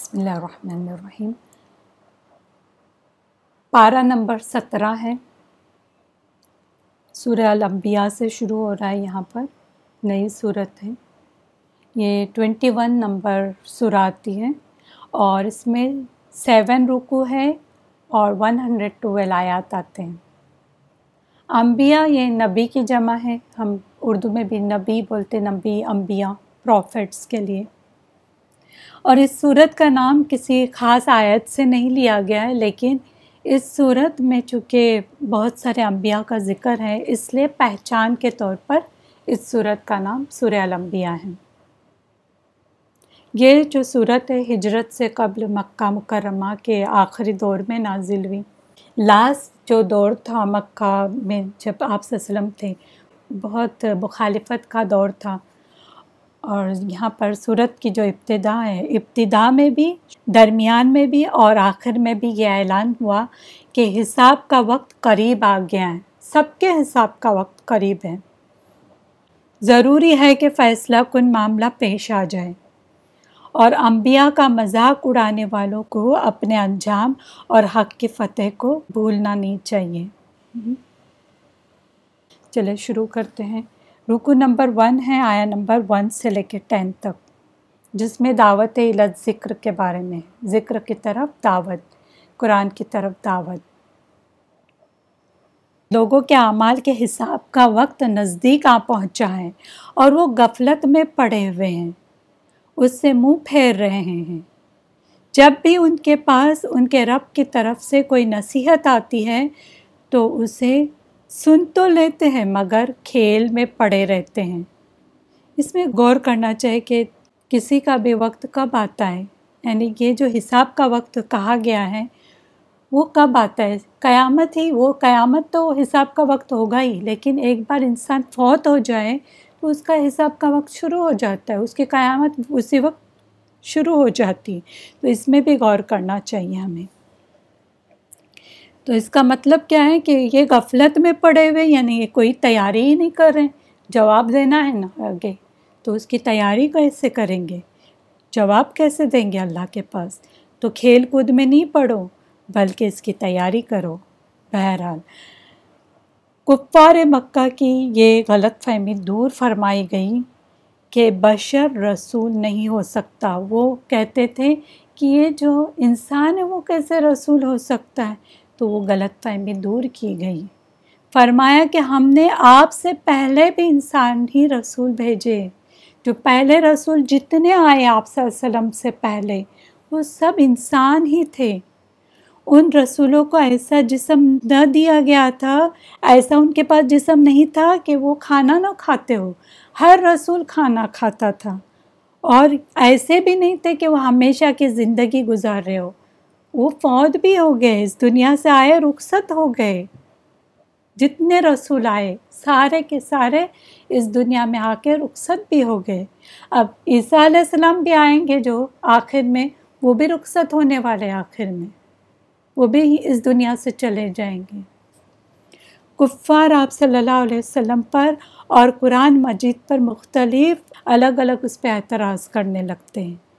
بسم اللہ الرحمن الرحیم۔ پارہ نمبر سترہ ہے۔ سورہ الانبیاء سے شروع ہو رہا ہے یہاں پر، نئی صورت ہے۔ یہ ٹوینٹی ون نمبر سورہ آتی ہے۔ اور اس میں سیون رکو ہے اور ون ہنڈریڈ ٹویل آیات آتے ہیں۔ انبیاء یہ نبی کی جمع ہے۔ ہم اردو میں بھی نبی بولتے نبی، انبیاء پروفٹس کے لیے۔ اور اس صورت کا نام کسی خاص آیت سے نہیں لیا گیا ہے، لیکن اس صورت میں چونکہ بہت سارے انبیاء کا ذکر ہے، اس لیے پہچان کے طور پر اس صورت کا نام سورہ الانبیاء ہے۔ یہ جو صورت ہے، ہجرت سے قبل مکہ مکرمہ کے آخری دور میں نازل ہوئی۔ لاسٹ جو دور تھا مکہ میں جب آپ وسلم تھے، بہت مخالفت کا دور تھا۔ اور یہاں پر صورت کی جو ابتدا ہے، ابتدا میں بھی، درمیان میں بھی اور آخر میں بھی یہ اعلان ہوا کہ حساب کا وقت قریب آ گیا ہے۔ سب کے حساب کا وقت قریب ہے۔ ضروری ہے کہ فیصلہ کن معاملہ پیش آ جائے۔ اور انبیاء کا مذاق اڑانے والوں کو اپنے انجام اور حق کی فتح کو بھولنا نہیں چاہیے۔ چلے، شروع کرتے ہیں۔ رکو نمبر ون ہے، آیا نمبر ون سے لے کے ٹین تک، جس میں دعوت علت ذکر کے بارے میں، ذکر کی طرف دعوت، قرآن کی طرف دعوت۔ لوگوں کے اعمال کے حساب کا وقت نزدیک آ پہنچا ہے اور وہ غفلت میں پڑے ہوئے ہیں، اس سے منہ پھیر رہے ہیں۔ جب بھی ان کے پاس، ان کے رب کی طرف سے کوئی نصیحت آتی ہے، تو اسے سن تو لیتے ہیں مگر کھیل میں پڑے رہتے ہیں۔ اس میں غور کرنا چاہیے کہ کسی کا بھی وقت کب آتا ہے یعنی یہ جو حساب کا وقت کہا گیا ہے، وہ کب آتا ہے۔ قیامت ہی، وہ قیامت تو حساب کا وقت ہوگا ہی، لیکن ایک بار انسان فوت ہو جائے تو اس کا حساب کا وقت شروع ہو جاتا ہے۔ اس کی قیامت اسی وقت شروع ہو جاتی۔ تو اس میں بھی غور کرنا چاہیے ہمیں۔ تو اس کا مطلب کیا ہے کہ یہ غفلت میں پڑے ہوئے یعنی یہ کوئی تیاری ہی نہیں کر رہے جواب دینا ہے نا آگے۔ تو اس کی تیاری کیسے کریں گے؟ جواب کیسے دیں گے اللہ کے پاس؟ تو کھیل کود میں نہیں پڑھو، بلکہ اس کی تیاری کرو۔ بہرحال، کفار مکہ کی یہ غلط فہمی دور فرمائی گئی کہ بشر رسول نہیں ہو سکتا۔ وہ کہتے تھے کہ یہ جو انسان ہے، وہ کیسے رسول ہو سکتا ہے؟ تو وہ غلط فہمی دور کی گئی۔ فرمایا کہ ہم نے آپ سے پہلے بھی انسان ہی رسول بھیجے۔ جو پہلے رسول جتنے آئے آپ صلی اللہ علیہ وسلم سے پہلے، وہ سب انسان ہی تھے۔ ان رسولوں کو ایسا جسم نہ دیا گیا تھا، ایسا ان کے پاس جسم نہیں تھا کہ وہ کھانا نہ کھاتے ہو۔ ہر رسول کھانا کھاتا تھا۔ اور ایسے بھی نہیں تھے کہ وہ ہمیشہ کی زندگی گزار رہے ہو۔ وہ فوت بھی ہو گئے، اس دنیا سے آئے، رخصت ہو گئے۔ جتنے رسول آئے، سارے کے سارے اس دنیا میں آ کے رخصت بھی ہو گئے۔ اب عیسیٰ علیہ السلام بھی آئیں گے جو آخر میں، وہ بھی رخصت ہونے والے آخر میں۔ وہ بھی اس دنیا سے چلے جائیں گے۔ کفار آپ صلی اللہ علیہ وسلم پر اور قرآن مجید پر مختلف الگ الگ اس پہ اعتراض کرنے لگتے ہیں۔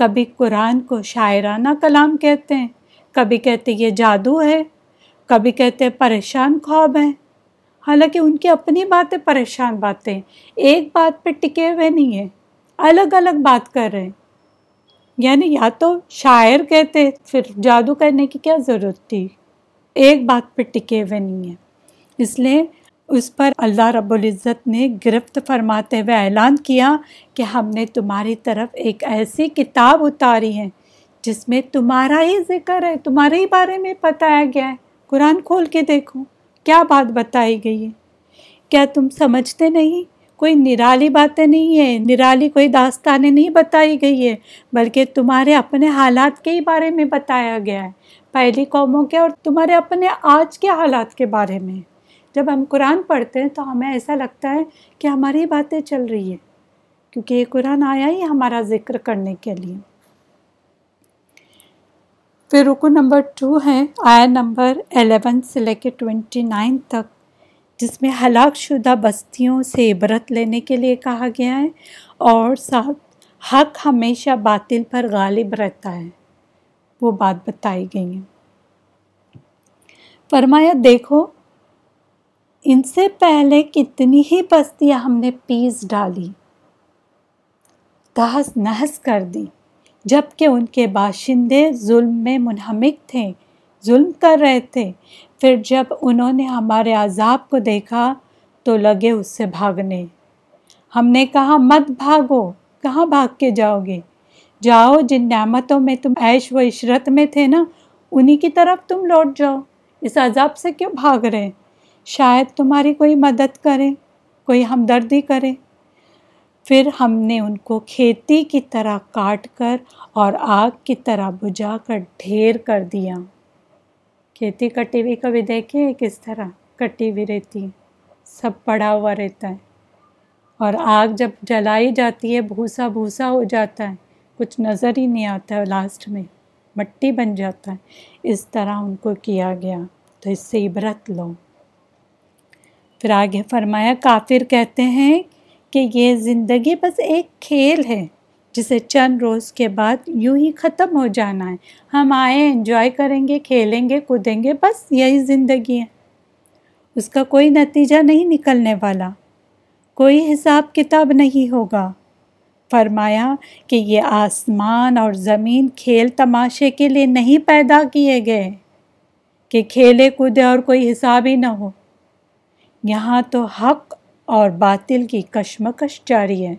کبھی قرآن کو شاعرانہ کلام کہتے ہیں، کبھی کہتے یہ جادو ہے، کبھی کہتے پریشان خواب ہیں۔ حالانکہ ان کی اپنی باتیں پریشان باتیں ایک بات پہ ٹکے ہوئے نہیں ہیں، الگ الگ بات کر رہے ہیں۔ یعنی یا تو شاعر کہتے، پھر جادو کرنے کی کیا ضرورت تھی؟ ایک بات پہ ٹکے ہوئے نہیں ہیں۔ اس لیے اس پر اللہ رب العزت نے گرفت فرماتے ہوئے اعلان کیا کہ ہم نے تمہاری طرف ایک ایسی کتاب اتاری ہے جس میں تمہارا ہی ذکر ہے، تمہارے ہی بارے میں بتایا گیا ہے۔ قرآن کھول کے دیکھو، کیا بات بتائی گئی ہے؟ کیا تم سمجھتے نہیں؟ کوئی نرالی باتیں نہیں ہیں، نرالی کوئی داستانیں نہیں بتائی گئی ہے بلکہ تمہارے اپنے حالات کے ہی بارے میں بتایا گیا ہے۔ پہلی قوموں کے اور تمہارے اپنے آج کے حالات کے بارے میں۔ جب ہم قرآن پڑھتے ہیں تو ہمیں ایسا لگتا ہے کہ ہماری باتیں چل رہی ہیں، کیونکہ یہ قرآن آیا ہی ہمارا ذکر کرنے کے لیے۔ پھر رکو نمبر ٹو ہے آیا نمبر الیون سے لے کے ٹوینٹی نائن تک، جس میں ہلاک شدہ بستیوں سے عبرت لینے کے لیے کہا گیا ہے اور ساتھ حق ہمیشہ باطل پر غالب رہتا ہے۔ وہ بات بتائی گئی ہے فرمایا، دیکھو ان سے پہلے کتنی ہی بستیاں ہم نے پیس ڈالی تحس نحس کر دی جبکہ ان کے باشندے ظلم میں منہمک تھے، ظلم کر رہے تھے۔ پھر جب انہوں نے ہمارے عذاب کو دیکھا تو لگے اس سے بھاگنے۔ ہم نے کہا، مت بھاگو، کہاں بھاگ کے جاؤ گے؟ جاؤ، جن نعمتوں میں تم عیش و عشرت میں تھے نا، انہی کی طرف تم لوٹ جاؤ۔ اس عذاب سے کیوں بھاگ رہے؟ شاید تمہاری کوئی مدد کرے، کوئی ہمدردی کرے۔ پھر ہم نے ان کو کھیتی کی طرح کاٹ کر اور آگ کی طرح بجھا کر ڈھیر کر دیا۔ کھیتی کٹی ہوئی کبھی دیکھے؟ کس طرح؟ کٹی ہوئی رہتی۔ سب پڑا ہوا رہتا ہے۔ اور آگ جب جلائی جاتی ہے، بھوسا بھوسا ہو جاتا ہے۔ کچھ نظر ہی نہیں آتا ہے لاسٹ میں۔ مٹی بن جاتا ہے۔ اس طرح ان کو کیا گیا۔ تو اس سے عبرت لو۔ پھر آگے فرمایا، کافر کہتے ہیں کہ یہ زندگی بس ایک کھیل ہے، جسے چند روز کے بعد یوں ہی ختم ہو جانا ہے۔ ہم آئے انجوائے کریں گے، کھیلیں گے، کودیں گے، بس یہی زندگی ہے۔ اس کا کوئی نتیجہ نہیں نکلنے والا۔ کوئی حساب کتاب نہیں ہوگا۔ فرمایا کہ یہ آسمان اور زمین کھیل تماشے کے لیے نہیں پیدا کیے گئے۔ کہ کھیلے، کودے اور کوئی حساب ہی نہ ہو۔ یہاں تو حق اور باطل کی کشمکش جاری ہے۔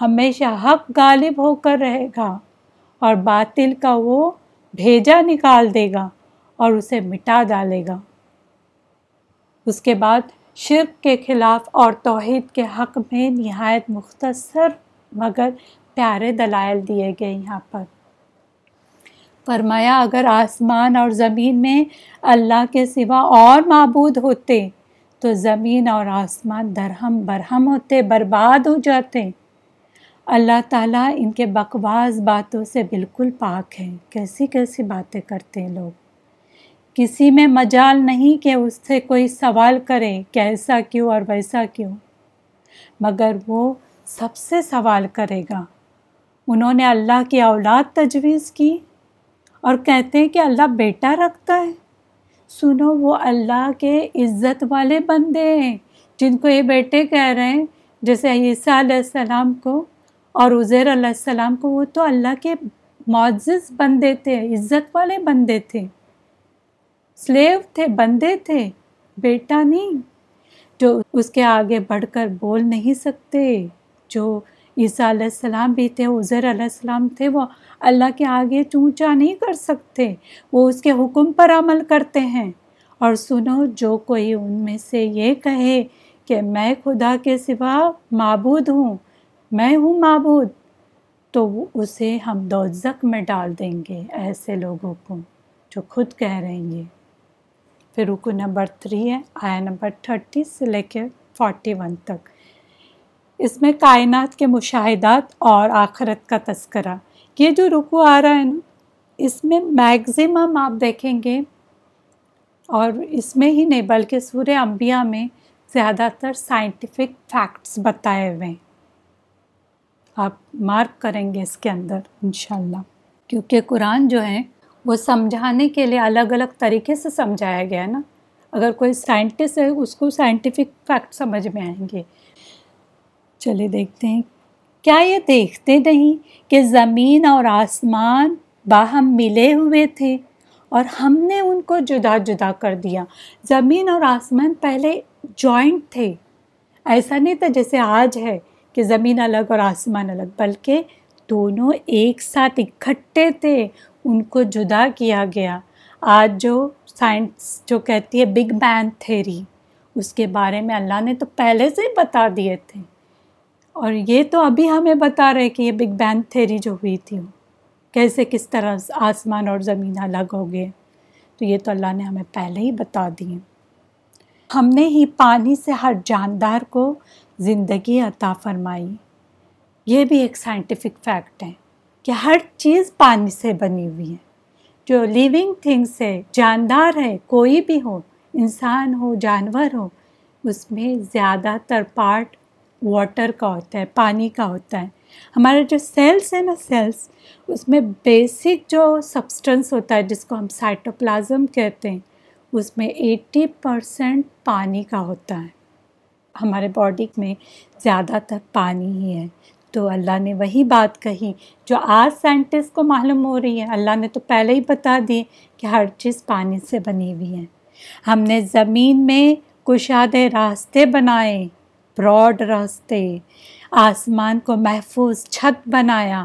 ہمیشہ حق غالب ہو کر رہے گا اور باطل کا وہ بھیجا نکال دے گا اور اسے مٹا ڈالے گا۔ اس کے بعد شرک کے خلاف اور توحید کے حق میں نہایت مختصر مگر پیارے دلائل دیے گئے یہاں پر۔ فرمایا، اگر آسمان اور زمین میں اللہ کے سوا اور معبود ہوتے تو زمین اور آسمان درہم برہم ہوتے، برباد ہو جاتے۔ اللہ تعالیٰ ان کے بکواس باتوں سے بالکل پاک ہے کیسی کیسی باتیں کرتے ہیں لوگ۔ کسی میں مجال نہیں کہ اس سے کوئی سوال کرے کہ ایسا کیوں اور ویسا کیوں۔ مگر وہ سب سے سوال کرے گا۔ انہوں نے اللہ کی اولاد تجویز کی اور کہتے ہیں کہ اللہ بیٹا رکھتا ہے۔ سنو، وہ اللہ کے عزت والے بندے ہیں، جن کو یہ بیٹے کہہ رہے ہیں، جیسے عیسیٰ علیہ السلام کو اور عزیر علیہ السلام کو، وہ تو اللہ کے معزز بندے تھے، عزت والے بندے تھے۔ سلیو تھے، بندے تھے، بیٹا نہیں۔ جو اس کے آگے بڑھ کر بول نہیں سکتے، جو عیسیٰ علیہ السلام بھی تھے، عزیر علیہ السلام تھے، وہ اللہ کے آگے چونچا نہیں کر سکتے، وہ اس کے حکم پر عمل کرتے ہیں۔ اور سنو، جو کوئی ان میں سے یہ کہے کہ میں خدا کے سوا معبود ہوں، میں ہوں معبود، تو اسے ہم دوزک میں ڈال دیں گے ایسے لوگوں کو جو خود کہہ رہے ہیں۔ یہ پھر رکو نمبر تھری ہے آیا نمبر تھرٹی سے لے کے فورٹی ون تک۔ اس میں کائنات کے مشاہدات اور آخرت کا تذکرہ۔ یہ جو رکو آ رہا ہے نا، اس میں میگزیمم آپ دیکھیں گے، اور اس میں ہی نہیں، بلکہ سورہ انبیاء میں زیادہ تر سائنٹیفک فیکٹس بتائے ہوئے ہیں۔ آپ مارک کریں گے اس کے اندر، انشاءاللہ۔ کیونکہ قرآن جو ہے، وہ سمجھانے کے لیے الگ الگ طریقے سے سمجھایا گیا ہے نا۔ اگر کوئی سائنٹسٹ ہے، اس کو سائنٹیفک فیکٹ سمجھ میں آئیں گے۔ چلے دیکھتے ہیں کیا یہ دیکھتے نہیں کہ زمین اور آسمان باہم ملے ہوئے تھے اور ہم نے ان کو جدا جدا کر دیا؟ زمین اور آسمان پہلے جوائنٹ تھے۔ ایسا نہیں تھا جیسے آج ہے کہ زمین الگ اور آسمان الگ، بلکہ دونوں ایک ساتھ اکٹھے تھے، ان کو جدا کیا گیا۔ آج جو سائنس جو کہتی ہے بگ بین تھیری اس کے بارے میں اللہ نے تو پہلے سے ہی بتا دیے تھے۔ اور یہ تو ابھی ہمیں بتا رہے کہ یہ بگ بین تھیری جو ہوئی تھی، کیسے کس طرح آسمان اور زمین الگ ہو گئے، تو یہ تو اللہ نے ہمیں پہلے ہی بتا دیے ہم نے ہی پانی سے ہر جاندار کو زندگی عطا فرمائی۔ یہ بھی ایک سائنٹیفک فیکٹ ہے کہ ہر چیز پانی سے بنی ہوئی ہے۔ جو لیونگ تھنگس ہے، جاندار ہے، کوئی بھی ہو، انسان ہو، جانور ہو، اس میں زیادہ تر پارٹ واٹر کا ہوتا ہے، پانی کا ہوتا ہے۔ ہمارے جو سیلس ہیں نا سیلس اس میں بیسک جو سبسٹنس ہوتا ہے، جس کو ہم سائٹوپلازم کہتے ہیں، اس میں ایٹی پرسینٹ پانی کا ہوتا ہے۔ ہمارے باڈی میں زیادہ تر پانی ہی ہے۔ تو اللہ نے وہی بات کہی، جو آج سائنٹسٹ کو معلوم ہو رہی ہے، اللہ نے تو پہلے ہی بتا دی کہ ہر چیز پانی سے بنی ہوئی ہے۔ ہم نے زمین میں کشادے راستے بنائے۔ براڈ راستے، آسمان کو محفوظ چھت بنایا،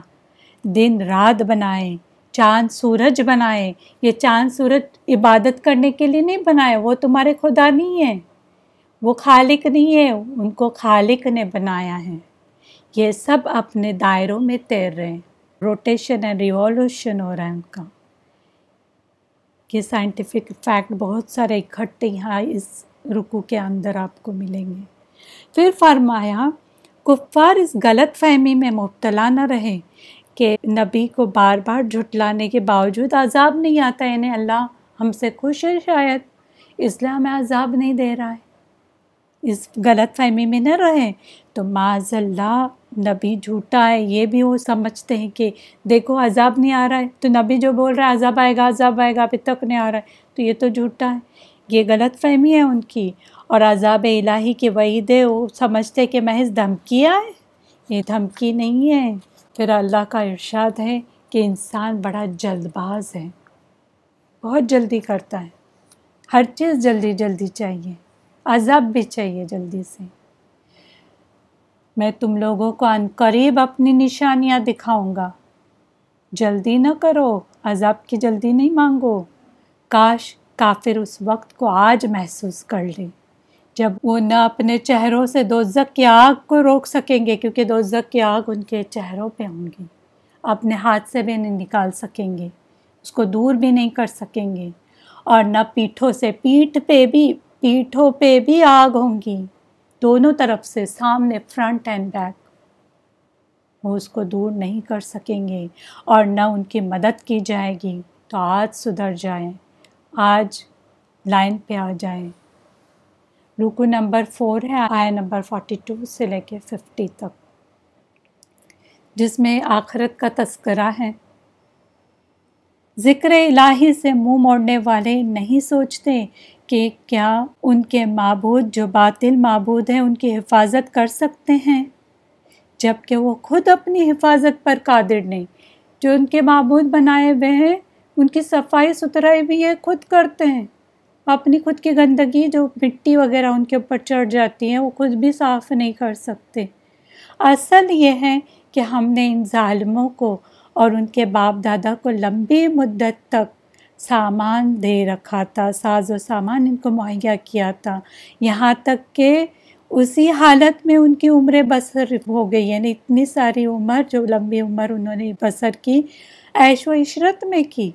دن رات بنائے، چاند سورج بنائے۔ یہ چاند سورج عبادت کرنے کے لیے نہیں بنائے وہ تمہارے خدا نہیں ہیں وہ خالق نہیں ہے، ان کو خالق نے بنایا ہے۔ یہ سب اپنے دائروں میں تیر رہے ہیں۔ روٹیشن اینڈ ریوالوشن ہو رہا ہے ان کا۔ یہ سائنٹیفک فیکٹ بہت سارے اکٹھے یہاں اس رکو کے اندر آپ کو ملیں گے۔ پھر فرمایا، کفار اس غلط فہمی میں مبتلا نہ رہے کہ نبی کو بار بار جھٹلانے کے باوجود عذاب نہیں آتا یعنی اللہ ہم سے خوش ہے شاید، اس لیے ہمیں عذاب نہیں دے رہا ہے۔ اس غلط فہمی میں نہ رہیں۔ تو معذ اللہ، نبی جھوٹا ہے، یہ بھی وہ سمجھتے ہیں کہ دیکھو عذاب نہیں آ رہا ہے۔ تو نبی جو بول رہا ہے، عذاب آئے گا، عذاب آئے گا، ابھی تک نہیں آ رہا ہے۔ تو یہ تو جھوٹا ہے۔ یہ غلط فہمی ہے ان کی۔ اور عذاب الہی کے وعید وہ سمجھتے کہ محض دھمکیاں ہے یہ دھمکی نہیں ہے۔ پھر اللہ کا ارشاد ہے کہ انسان بڑا جلد باز ہے۔ بہت جلدی کرتا ہے۔ ہر چیز جلدی جلدی چاہیے۔ عذاب بھی چاہیے جلدی سے۔ میں تم لوگوں کو ان قریب اپنی نشانیاں دکھاؤں گا۔ جلدی نہ کرو۔ عذاب کی جلدی نہیں مانگو۔ کاش کافر اس وقت کو آج محسوس کر لے۔ جب وہ نہ اپنے چہروں سے دوزک کی آگ کو روک سکیں گے، کیونکہ دوزک کی آگ ان کے چہروں پہ ہوں گی۔ اپنے ہاتھ سے بھی نہیں نکال سکیں گے، اس کو دور بھی نہیں کر سکیں گے۔ اور نہ پیٹھوں سے پیٹھ پہ بھی، پیٹھوں پہ بھی آگ ہوں گی۔ دونوں طرف سے سامنے فرنٹ اینڈ بیک۔ وہ اس کو دور نہیں کر سکیں گے اور نہ ان کی مدد کی جائے گی۔ تو آج سدھر جائیں۔ آج لائن پہ آ جائیں۔ رکو نمبر فور ہے، آیا نمبر فورٹی ٹو سے لے کے ففٹی تک۔ جس میں آخرت کا تذکرہ ہے۔ ذکر الہی سے منہ موڑنے والے نہیں سوچتے کہ کیا ان کے معبود جو باطل معبود ہیں، ان کی حفاظت کر سکتے ہیں۔ جبکہ وہ خود اپنی حفاظت پر قادر نہیں۔ جو ان کے معبود بنائے ہوئے ہیں، ان کی صفائی ستھرائی بھی یہ خود کرتے ہیں۔ اپنی خود کی گندگی جو مٹی وغیرہ ان کے اوپر چڑھ جاتی ہیں وہ خود بھی صاف نہیں کر سکتے۔ اصل یہ ہے کہ ہم نے ان ظالموں کو اور ان کے باپ دادا کو لمبی مدت تک سامان دے رکھا تھا، ساز و سامان ان کو مہیا کیا تھا۔ یہاں تک کہ اسی حالت میں ان کی عمر بسر ہو گئی یعنی اتنی ساری عمر جو لمبی عمر انہوں نے بسر کی، عیش و عشرت میں کی۔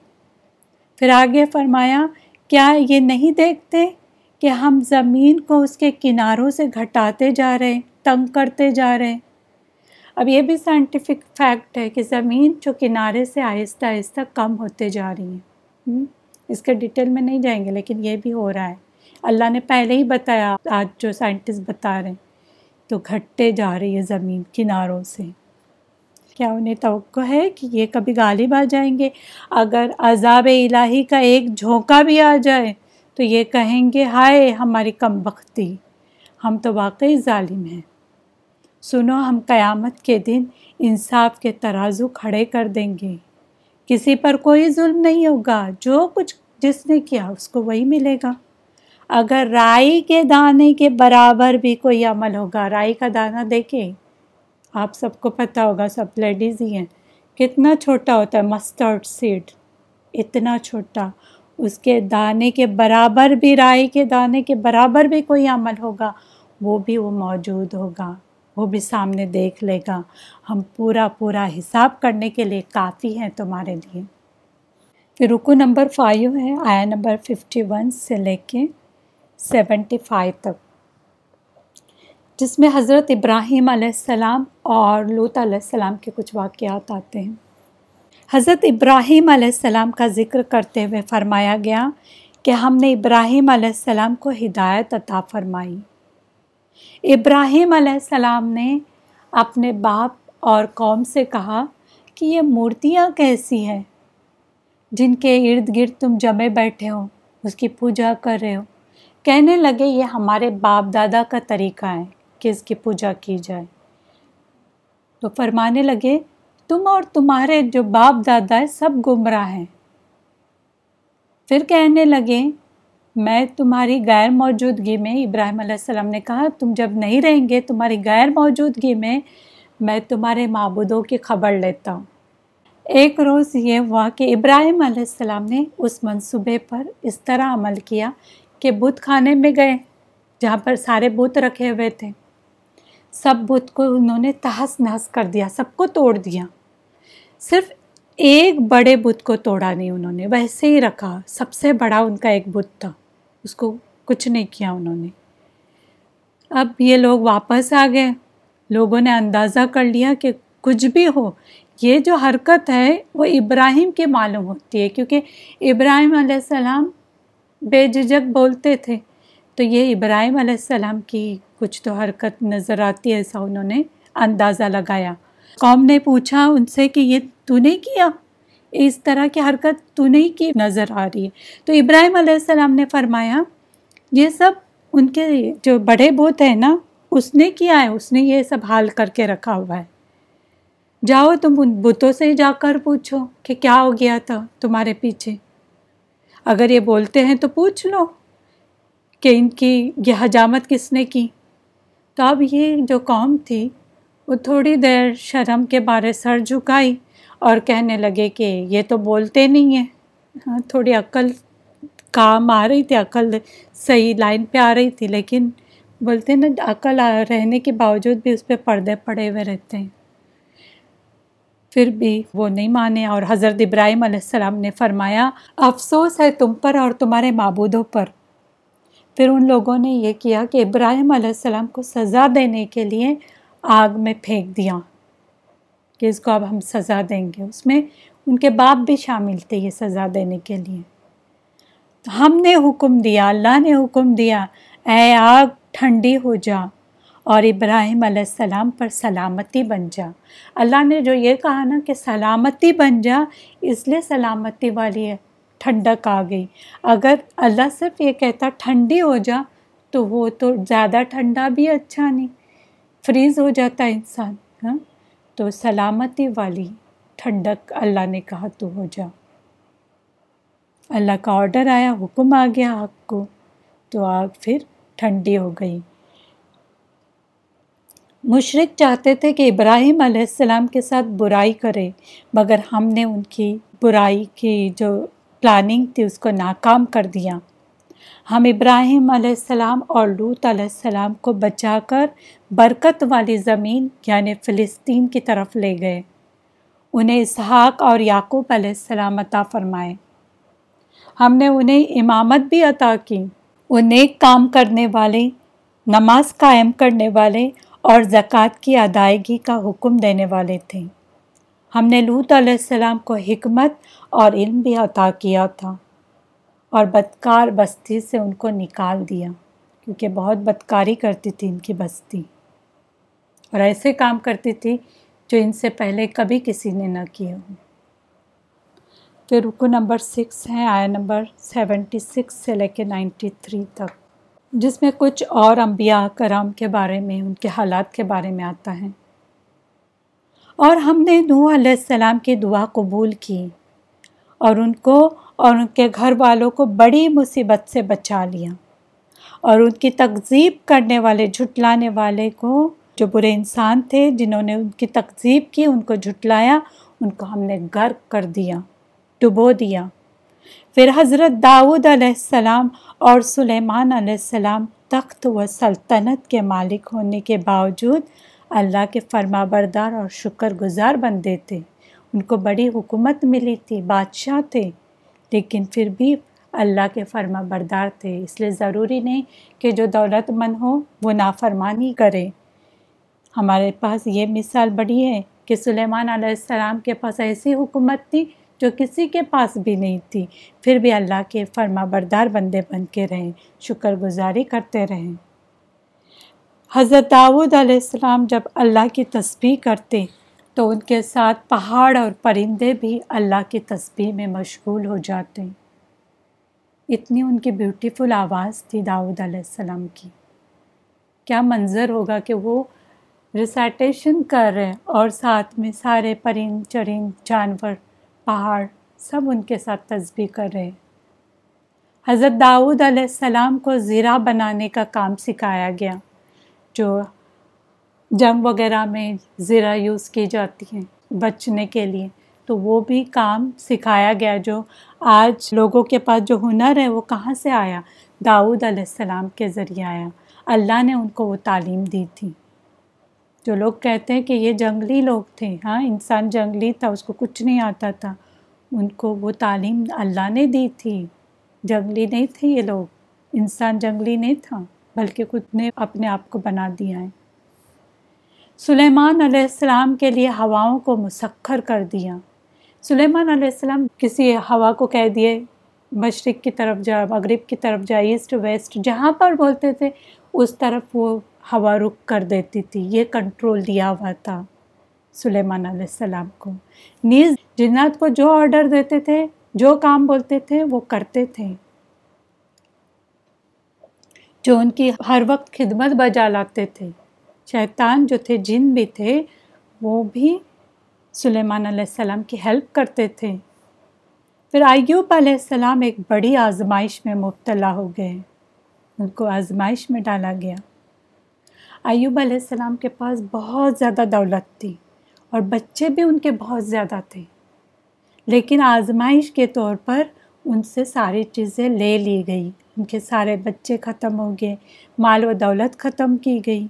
پھر آگے فرمایا کیا یہ نہیں دیکھتے کہ ہم زمین کو اس کے کناروں سے گھٹاتے جا رہے ہیں، تنگ کرتے جا رہے ہیں؟ اب یہ بھی سائنٹیفک فیکٹ ہے کہ زمین جو کنارے سے آہستہ آہستہ کم ہوتے جا رہی ہیں اس کے ڈیٹیل میں نہیں جائیں گے، لیکن یہ بھی ہو رہا ہے۔ اللہ نے پہلے ہی بتایا، آج جو سائنٹسٹ بتا رہے ہیں، تو گھٹتے جا رہی ہے زمین کناروں سے۔ کیا انہیں توقع ہے کہ یہ کبھی غالب آ جائیں گے؟ اگر عذاب الہی کا ایک جھونکا بھی آ جائے تو یہ کہیں گے، ہائے ہماری کم بختی، ہم تو واقعی ظالم ہیں۔ سنو، ہم قیامت کے دن انصاف کے ترازو کھڑے کر دیں گے۔ کسی پر کوئی ظلم نہیں ہوگا، جو کچھ جس نے کیا اس کو وہی ملے گا۔ اگر رائی کے دانے کے برابر بھی کوئی عمل ہوگا، رائی کا دانہ دیکھے آپ سب کو پتہ ہوگا، سب لیڈیز ہی ہیں۔ کتنا چھوٹا ہوتا ہے مسٹرڈ سیڈ۔ اتنا چھوٹا۔ اس کے دانے کے برابر بھی رائی کے دانے کے برابر بھی کوئی عمل ہوگا، وہ بھی وہ موجود ہوگا۔ وہ بھی سامنے دیکھ لے گا۔ ہم پورا پورا حساب کرنے کے لیے کافی ہیں تمہارے لیے۔ پھر رکو نمبر فائیو ہے، آیا نمبر ففٹی ون سے لے کے سیونٹی فائیو تک۔ جس میں حضرت ابراہیم علیہ السلام اور لوت علیہ السلام کے کچھ واقعات آتے ہیں۔ حضرت ابراہیم علیہ السلام کا ذکر کرتے ہوئے فرمایا گیا کہ ہم نے ابراہیم علیہ السلام کو ہدایت عطا فرمائی۔ ابراہیم علیہ السلام نے اپنے باپ اور قوم سے کہا کہ یہ مورتیاں کیسی ہیں؟ جن کے ارد گرد تم جمے بیٹھے ہو، اس کی پوجا کر رہے ہو۔ کہنے لگے، یہ ہمارے باپ دادا کا طریقہ ہے۔ کہ اس کی پوجا کی جائے۔ تو فرمانے لگے، تم اور تمہارے جو باپ دادا ہے سب گمراہ ہیں۔ پھر کہنے لگے، میں تمہاری غیر موجودگی میں، ابراہیم علیہ السلام نے کہا، تم جب نہیں رہیں گے، تمہاری غیر موجودگی میں میں تمہارے معبودوں کی خبر لیتا ہوں۔ ایک روز یہ ہوا کہ ابراہیم علیہ السلام نے اس منصوبے پر اس طرح عمل کیا کہ بت خانے میں گئے، جہاں پر سارے بت رکھے ہوئے تھے۔ سب بت کو انہوں نے تہس نہس کر دیا، سب کو توڑ دیا۔ صرف ایک بڑے بت کو توڑا نہیں انہوں نے، ویسے ہی رکھا۔ سب سے بڑا ان کا ایک بت تھا، اس کو کچھ نہیں کیا انہوں نے۔ اب یہ لوگ واپس آ گئے۔ لوگوں نے اندازہ کر لیا کہ کچھ بھی ہو، یہ جو حرکت ہے وہ ابراہیم کی معلوم ہوتی ہے، کیونکہ ابراہیم علیہ السلام بے جھجک بولتے تھے۔ تو یہ ابراہیم علیہ السلام کی کچھ تو حرکت نظر آتی ہے ایسا انہوں نے اندازہ لگایا۔ قوم نے پوچھا ان سے کہ یہ تو نہیں کیا؟ اس طرح کی حرکت تو نہیں کی نظر آ رہی ہے۔ تو ابراہیم علیہ السلام نے فرمایا، یہ سب ان کے جو بڑے بوت ہیں نا، اس نے کیا ہے؟ اس نے یہ سب حال کر کے رکھا ہوا ہے۔ جاؤ تم ان بتوں سے جا کر پوچھو کہ کیا ہو گیا تھا تمہارے پیچھے۔ اگر یہ بولتے ہیں تو پوچھ لو کہ ان کی یہ حجامت کس نے کی؟ تو اب یہ جو قوم تھی، وہ تھوڑی دیر شرم کے بارے سر جھکائی اور کہنے لگے کہ یہ تو بولتے نہیں ہیں۔ ہاں تھوڑی عقل کام آ رہی تھی، عقل صحیح لائن پہ آ رہی تھی، لیکن بولتے نا، عقل رہنے کے باوجود بھی اس پہ پردے پڑے ہوئے رہتے ہیں۔ پھر بھی وہ نہیں مانے اور حضرت ابراہیم علیہ السلام نے فرمایا، افسوس ہے تم پر اور تمہارے معبودوں پر۔ پھر ان لوگوں نے یہ کیا کہ ابراہیم علیہ السلام کو سزا دینے کے لیے آگ میں پھینک دیا کہ اس کو اب ہم سزا دیں گے۔ اس میں ان کے باپ بھی شامل تھے یہ سزا دینے کے لیے۔ تو ہم نے حکم دیا، اللہ نے حکم دیا، اے آگ ٹھنڈی ہو جا اور ابراہیم علیہ السلام پر سلامتی بن جا۔ اللہ نے جو یہ کہا نا کہ سلامتی بن جا، اس لیے سلامتی والی ہے۔ ٹھنڈک آ گئی۔ اگر اللہ صرف یہ کہتا ٹھنڈی ہو جا، تو وہ تو زیادہ ٹھنڈا بھی اچھا نہیں۔ فریز ہو جاتا انسان ہاں؟ تو سلامتی والی ٹھنڈک اللہ نے کہا تو ہو جا۔ اللہ کا آرڈر آیا، حکم آ گیا آگ کو، تو آگ پھر ٹھنڈی ہو گئی۔ مشرق چاہتے تھے کہ ابراہیم علیہ السلام کے ساتھ برائی کرے، مگر ہم نے ان کی برائی کی جو پلاننگ تھی، اس کو ناکام کر دیا۔ ہم ابراہیم علیہ السلام اور لوت علیہ السلام کو بچا کر برکت والی زمین یعنی فلسطین کی طرف لے گئے۔ انہیں اسحاق اور یعقوب علیہ السلام عطا فرمائے۔ ہم نے انہیں امامت بھی عطا کی۔ وہ نیک کام کرنے والے، نماز قائم کرنے والے اور زکوٰۃ کی ادائیگی کا حکم دینے والے تھے۔ ہم نے لوت علیہ السلام کو حکمت اور علم بھی عطا کیا تھا اور بدکار بستی سے ان کو نکال دیا کیونکہ بہت بدکاری کرتی تھی ان کی بستی اور ایسے کام کرتی تھی جو ان سے پہلے کبھی کسی نے نہ کیے ہوں۔ پھر رکو نمبر سکس ہے آیا نمبر سیونٹی سکس سے لے کے نائنٹی تھری تک، جس میں کچھ اور انبیاء کرام کے بارے میں، ان کے حالات کے بارے میں آتا ہے۔ اور ہم نے نوح علیہ السلام کی دعا قبول کی اور ان کو اور ان کے گھر والوں کو بڑی مصیبت سے بچا لیا اور ان کی تقزیب کرنے والے، جھٹلانے والے کو، جو برے انسان تھے جنہوں نے ان کی تقزیب کی، ان کو جھٹلایا، ان کو ہم نے غرق کر دیا، ڈبو دیا۔ پھر حضرت داؤد علیہ السلام اور سلیمان علیہ السلام تخت و سلطنت کے مالک ہونے کے باوجود اللہ کے فرما بردار اور شکر گزار بندے تھے۔ ان کو بڑی حکومت ملی تھی، بادشاہ تھے۔ لیکن پھر بھی اللہ کے فرما بردار تھے، اس لیے ضروری نہیں کہ جو دولت مند ہو وہ نافرمانی کرے۔ ہمارے پاس یہ مثال بڑی ہے کہ سلیمان علیہ السلام کے پاس ایسی حکومت تھی جو کسی کے پاس بھی نہیں تھی۔ پھر بھی اللہ کے فرما بردار بندے بن کے رہیں، شکر گزاری کرتے رہیں۔ حضرت داود علیہ السلام جب اللہ کی تسبیح کرتے تو ان کے ساتھ پہاڑ اور پرندے بھی اللہ کی تسبیح میں مشغول ہو جاتے۔ اتنی ان کی بیوٹیفل آواز تھی داؤد علیہ السلام کی۔ کیا منظر ہوگا کہ وہ ریسائٹیشن کر رہے ہیں اور ساتھ میں سارے پرند، چرند، جانور، پہاڑ سب ان کے ساتھ تسبیح کر رہے ہیں۔ حضرت داؤد علیہ السلام کو زیرہ بنانے کا کام سکھایا گیا۔ جو جنگ وغیرہ میں زیرہ یوز کی جاتی ہیں بچنے کے لیے، تو وہ بھی کام سکھایا گیا جو آج لوگوں کے پاس جو ہنر ہے وہ کہاں سے آیا؟ داؤد علیہ السلام کے ذریعے آیا۔ اللہ نے ان کو وہ تعلیم دی تھی۔ جو لوگ کہتے ہیں کہ یہ جنگلی لوگ تھے ہاں انسان جنگلی تھا، اس کو کچھ نہیں آتا تھا۔ ان کو وہ تعلیم اللہ نے دی تھی۔ جنگلی نہیں تھے یہ لوگ، انسان جنگلی نہیں تھا۔ بلکہ خود نے اپنے آپ کو بنا دیا ہے۔ سلیمان علیہ السلام کے لیے ہواؤں کو مسخر کر دیا۔ سلیمان علیہ السلام کسی ہوا کو کہہ دیے، مشرق کی طرف جا، مغرب کی طرف جا، ایسٹ، ویسٹ، جہاں پر بولتے تھے، اس طرف وہ ہوا رک کر دیتی تھی۔ یہ کنٹرول دیا ہوا تھا سلیمان علیہ السلام کو۔ نیز جنات کو جو آرڈر دیتے تھے، جو کام بولتے تھے، وہ کرتے تھے۔ جو ان کی ہر وقت خدمت بجا لاتے تھے۔ شیطان جو تھے، جن بھی تھے، وہ بھی سلیمان علیہ السلام کی ہیلپ کرتے تھے۔ پھر ایوب علیہ السلام ایک بڑی آزمائش میں مبتلا ہو گئے۔ ان کو آزمائش میں ڈالا گیا۔ ایوب علیہ السلام کے پاس بہت زیادہ دولت تھی اور بچے بھی ان کے بہت زیادہ تھے۔ لیکن آزمائش کے طور پر ان سے ساری چیزیں لے لی گئی۔ ان کے سارے بچے ختم ہو گئے، مال و دولت ختم کی گئی،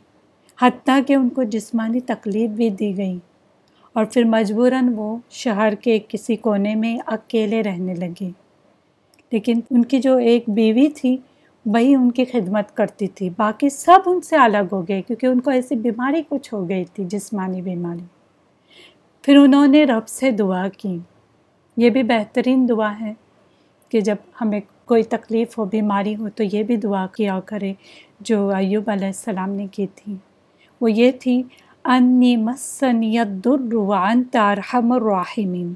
حتیٰ کہ ان کو جسمانی تکلیف بھی دی گئی۔ اور پھر مجبوراً وہ شہر کے کسی کونے میں اکیلے رہنے لگے۔ لیکن ان کی جو ایک بیوی تھی، وہی ان کی خدمت کرتی تھی۔ باقی سب ان سے الگ ہو گئے، کیونکہ ان کو ایسی بیماری کچھ ہو گئی تھی، جسمانی بیماری۔ پھر انہوں نے رب سے دعا کی۔ یہ بھی بہترین دعا ہے کہ جب ہمیں کوئی تکلیف ہو، بیماری ہو تو یہ بھی دعا کیا کرے جو ایوب علیہ السلام نے کی تھی۔ وہ یہ تھی، انی مسنیت در ارحم الراحمین۔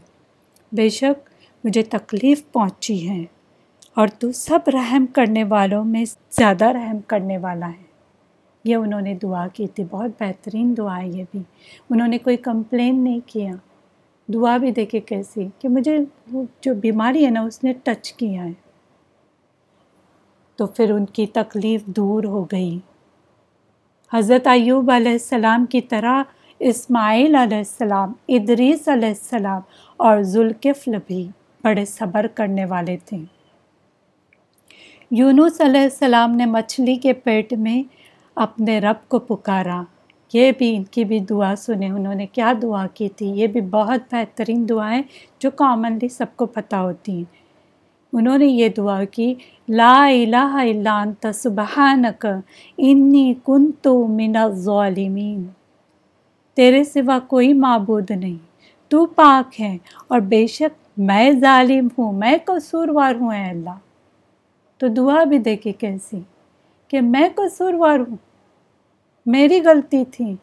بے شک مجھے تکلیف پہنچی ہے اور تو سب رحم کرنے والوں میں زیادہ رحم کرنے والا ہے۔ یہ انہوں نے دعا کی تھی، بہت بہترین دعا ہے یہ بھی۔ انہوں نے کوئی کمپلین نہیں کیا۔ دعا بھی دیکھے کیسی کہ مجھے وہ جو بیماری ہے نا، اس نے ٹچ کیا ہے۔ تو پھر ان کی تکلیف دور ہو گئی۔ حضرت ایوب علیہ السلام کی طرح اسماعیل علیہ السلام، ادریس علیہ السلام اور ذوالکفل بھی بڑے صبر کرنے والے تھے۔ یونس علیہ السلام نے مچھلی کے پیٹ میں اپنے رب کو پکارا۔ یہ بھی ان کی بھی دعا سنے انہوں نے کیا دعا کی تھی؟ یہ بھی بہت بہترین دعائیں جو کامنلی سب کو پتہ ہوتی ہیں۔ انہوں نے یہ دعا کی، لا الہ الا انت سبحانک، انی من الظالمین۔ تیرے سوا کوئی معبود نہیں، تو پاک ہے اور بے شک میں ظالم ہوں، میں قصوروار ہوں، اے اللہ۔ تو دعا بھی دیکھے کیسی؟ کہ میں قصوروار ہوں۔ میری غلطی تھی،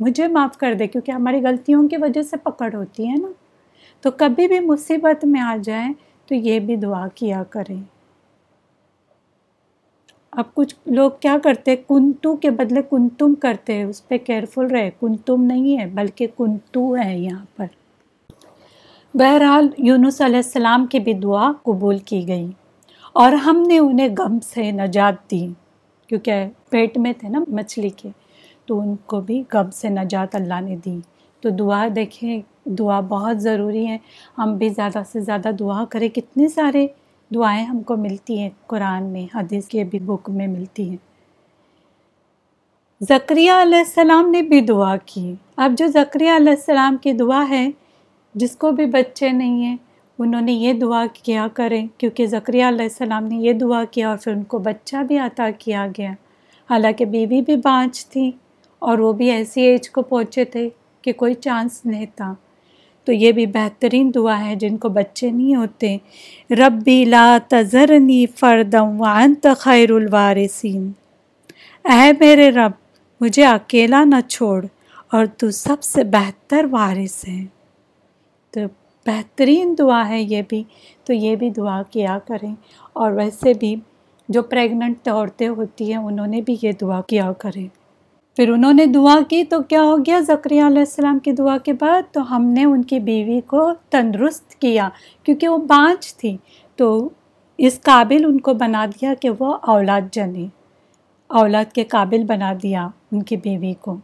مجھے معاف کر دے، کیونکہ ہماری غلطیوں کی وجہ سے پکڑ ہوتی ہے نا۔ تو کبھی بھی مصیبت میں آ جائیں تو یہ بھی دعا کیا کریں۔ اب کچھ لوگ کیا کرتے، کنتو کے بدلے کنتم کرتے ہیں اس پہ کیئرفل رہے۔ کنتم نہیں ہے، بلکہ کنتو ہے یہاں پر۔ بہرحال یونس علیہ السلام کی بھی دعا قبول کی گئی۔ اور ہم نے انہیں غم سے نجات دی، کیونکہ پیٹ میں تھے نا مچھلی کے، تو ان کو بھی غم سے نجات اللہ نے دی۔ تو دعا دیکھیں دعا بہت ضروری ہے ہم بھی زیادہ سے زیادہ دعا کریں۔ کتنے سارے دعائیں ہم کو ملتی ہیں قرآن میں، حدیث کے بھی بک میں ملتی ہیں۔ ذکریہ علیہ السلام نے بھی دعا کی۔ اب جو ذکریہ علیہ السلام کی دعا ہے، جس کو بھی بچے نہیں ہیں، انہوں نے یہ دعا کیا کریں۔ کیونکہ ذکریہ علیہ السلام نے یہ دعا کیا اور پھر ان کو بچہ بھی عطا کیا گیا۔ حالانکہ بیوی بھی بانچ تھی اور وہ بھی ایسی ایج کو پہنچے تھے کہ کوئی چانس نہیں تھا۔ تو یہ بھی بہترین دعا ہے جن کو بچے نہیں ہوتے۔ ربی لا تذرنی فردم وانت خیر الوارثین۔ اے میرے رب، مجھے اکیلا نہ چھوڑ اور تو سب سے بہتر وارث ہے۔ تو بہترین دعا ہے یہ بھی۔ تو یہ بھی دعا کیا کریں۔ اور ویسے بھی جو پریگننٹ عورتیں ہوتی ہیں، انہوں نے بھی یہ دعا کیا کریں۔ پھر انہوں نے دعا کی تو کیا ہو گیا؟ ذکریہ علیہ السلام کی دعا کے بعد تو ہم نے ان کی بیوی کو تندرست کیا کیونکہ وہ بانچ تھی۔ تو اس قابل ان کو بنا دیا کہ وہ اولاد جنے اولاد کے قابل بنا دیا ان کی بیوی کو۔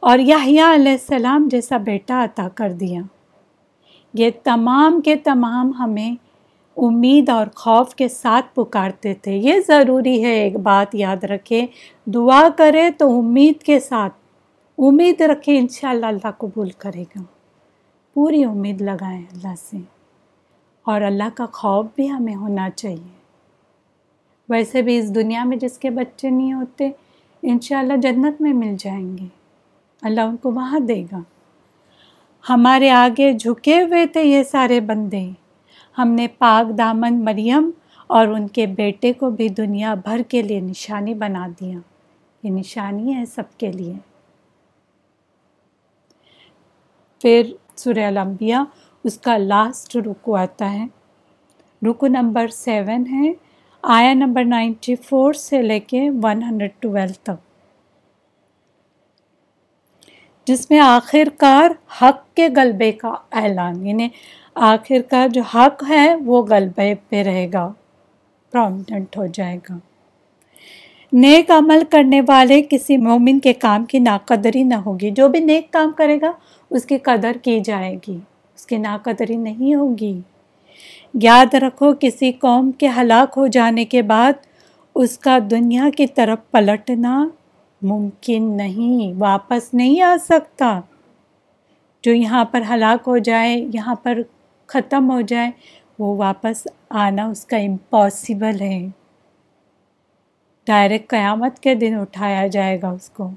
اور یحییٰ علیہ السلام جیسا بیٹا عطا کر دیا۔ یہ تمام کے تمام ہمیں امید اور خوف کے ساتھ پکارتے تھے۔ یہ ضروری ہے، ایک بات یاد رکھے دعا کرے تو امید کے ساتھ، امید رکھے انشاءاللہ اللہ قبول کرے گا۔ پوری امید لگائیں اللہ سے۔ اور اللہ کا خوف بھی ہمیں ہونا چاہیے۔ ویسے بھی اس دنیا میں جس کے بچے نہیں ہوتے، انشاءاللہ جنت میں مل جائیں گے۔ اللہ ان کو وہاں دے گا۔ ہمارے آگے جھکے ہوئے تھے یہ سارے بندے۔ ہم نے پاک دامن مریم اور ان کے بیٹے کو بھی دنیا بھر کے لیے نشانی بنا دیا۔ یہ نشانی ہے سب کے لیے۔ پھر سورہ الانبیاء اس کا لاسٹ رکو آتا ہے۔ رکو نمبر سیون ہے۔ آیا نمبر نائنٹی فور سے لے کے ون ہنڈریڈ ٹویلو تک۔ جس میں آخر کار حق کے غلبے کا اعلان یعنی آخر کار جو حق ہے وہ غلبے پہ رہے گا پرومنٹ ہو جائے گا۔ نیک عمل کرنے والے کسی مومن کے کام کی ناقدری نہ ہوگی۔ جو بھی نیک کام کرے گا، اس کی قدر کی جائے گی۔ اس کی ناقدری نہیں ہوگی۔ یاد رکھو، کسی قوم کے ہلاک ہو جانے کے بعد اس کا دنیا کی طرف پلٹنا ممکن نہیں، واپس نہیں آ سکتا۔ جو یہاں پر ہلاک ہو جائے، یہاں پر ختم ہو جائے، وہ واپس آنا اس کا امپاسبل ہے۔ ڈائریکٹ قیامت کے دن اٹھایا جائے گا اس کو۔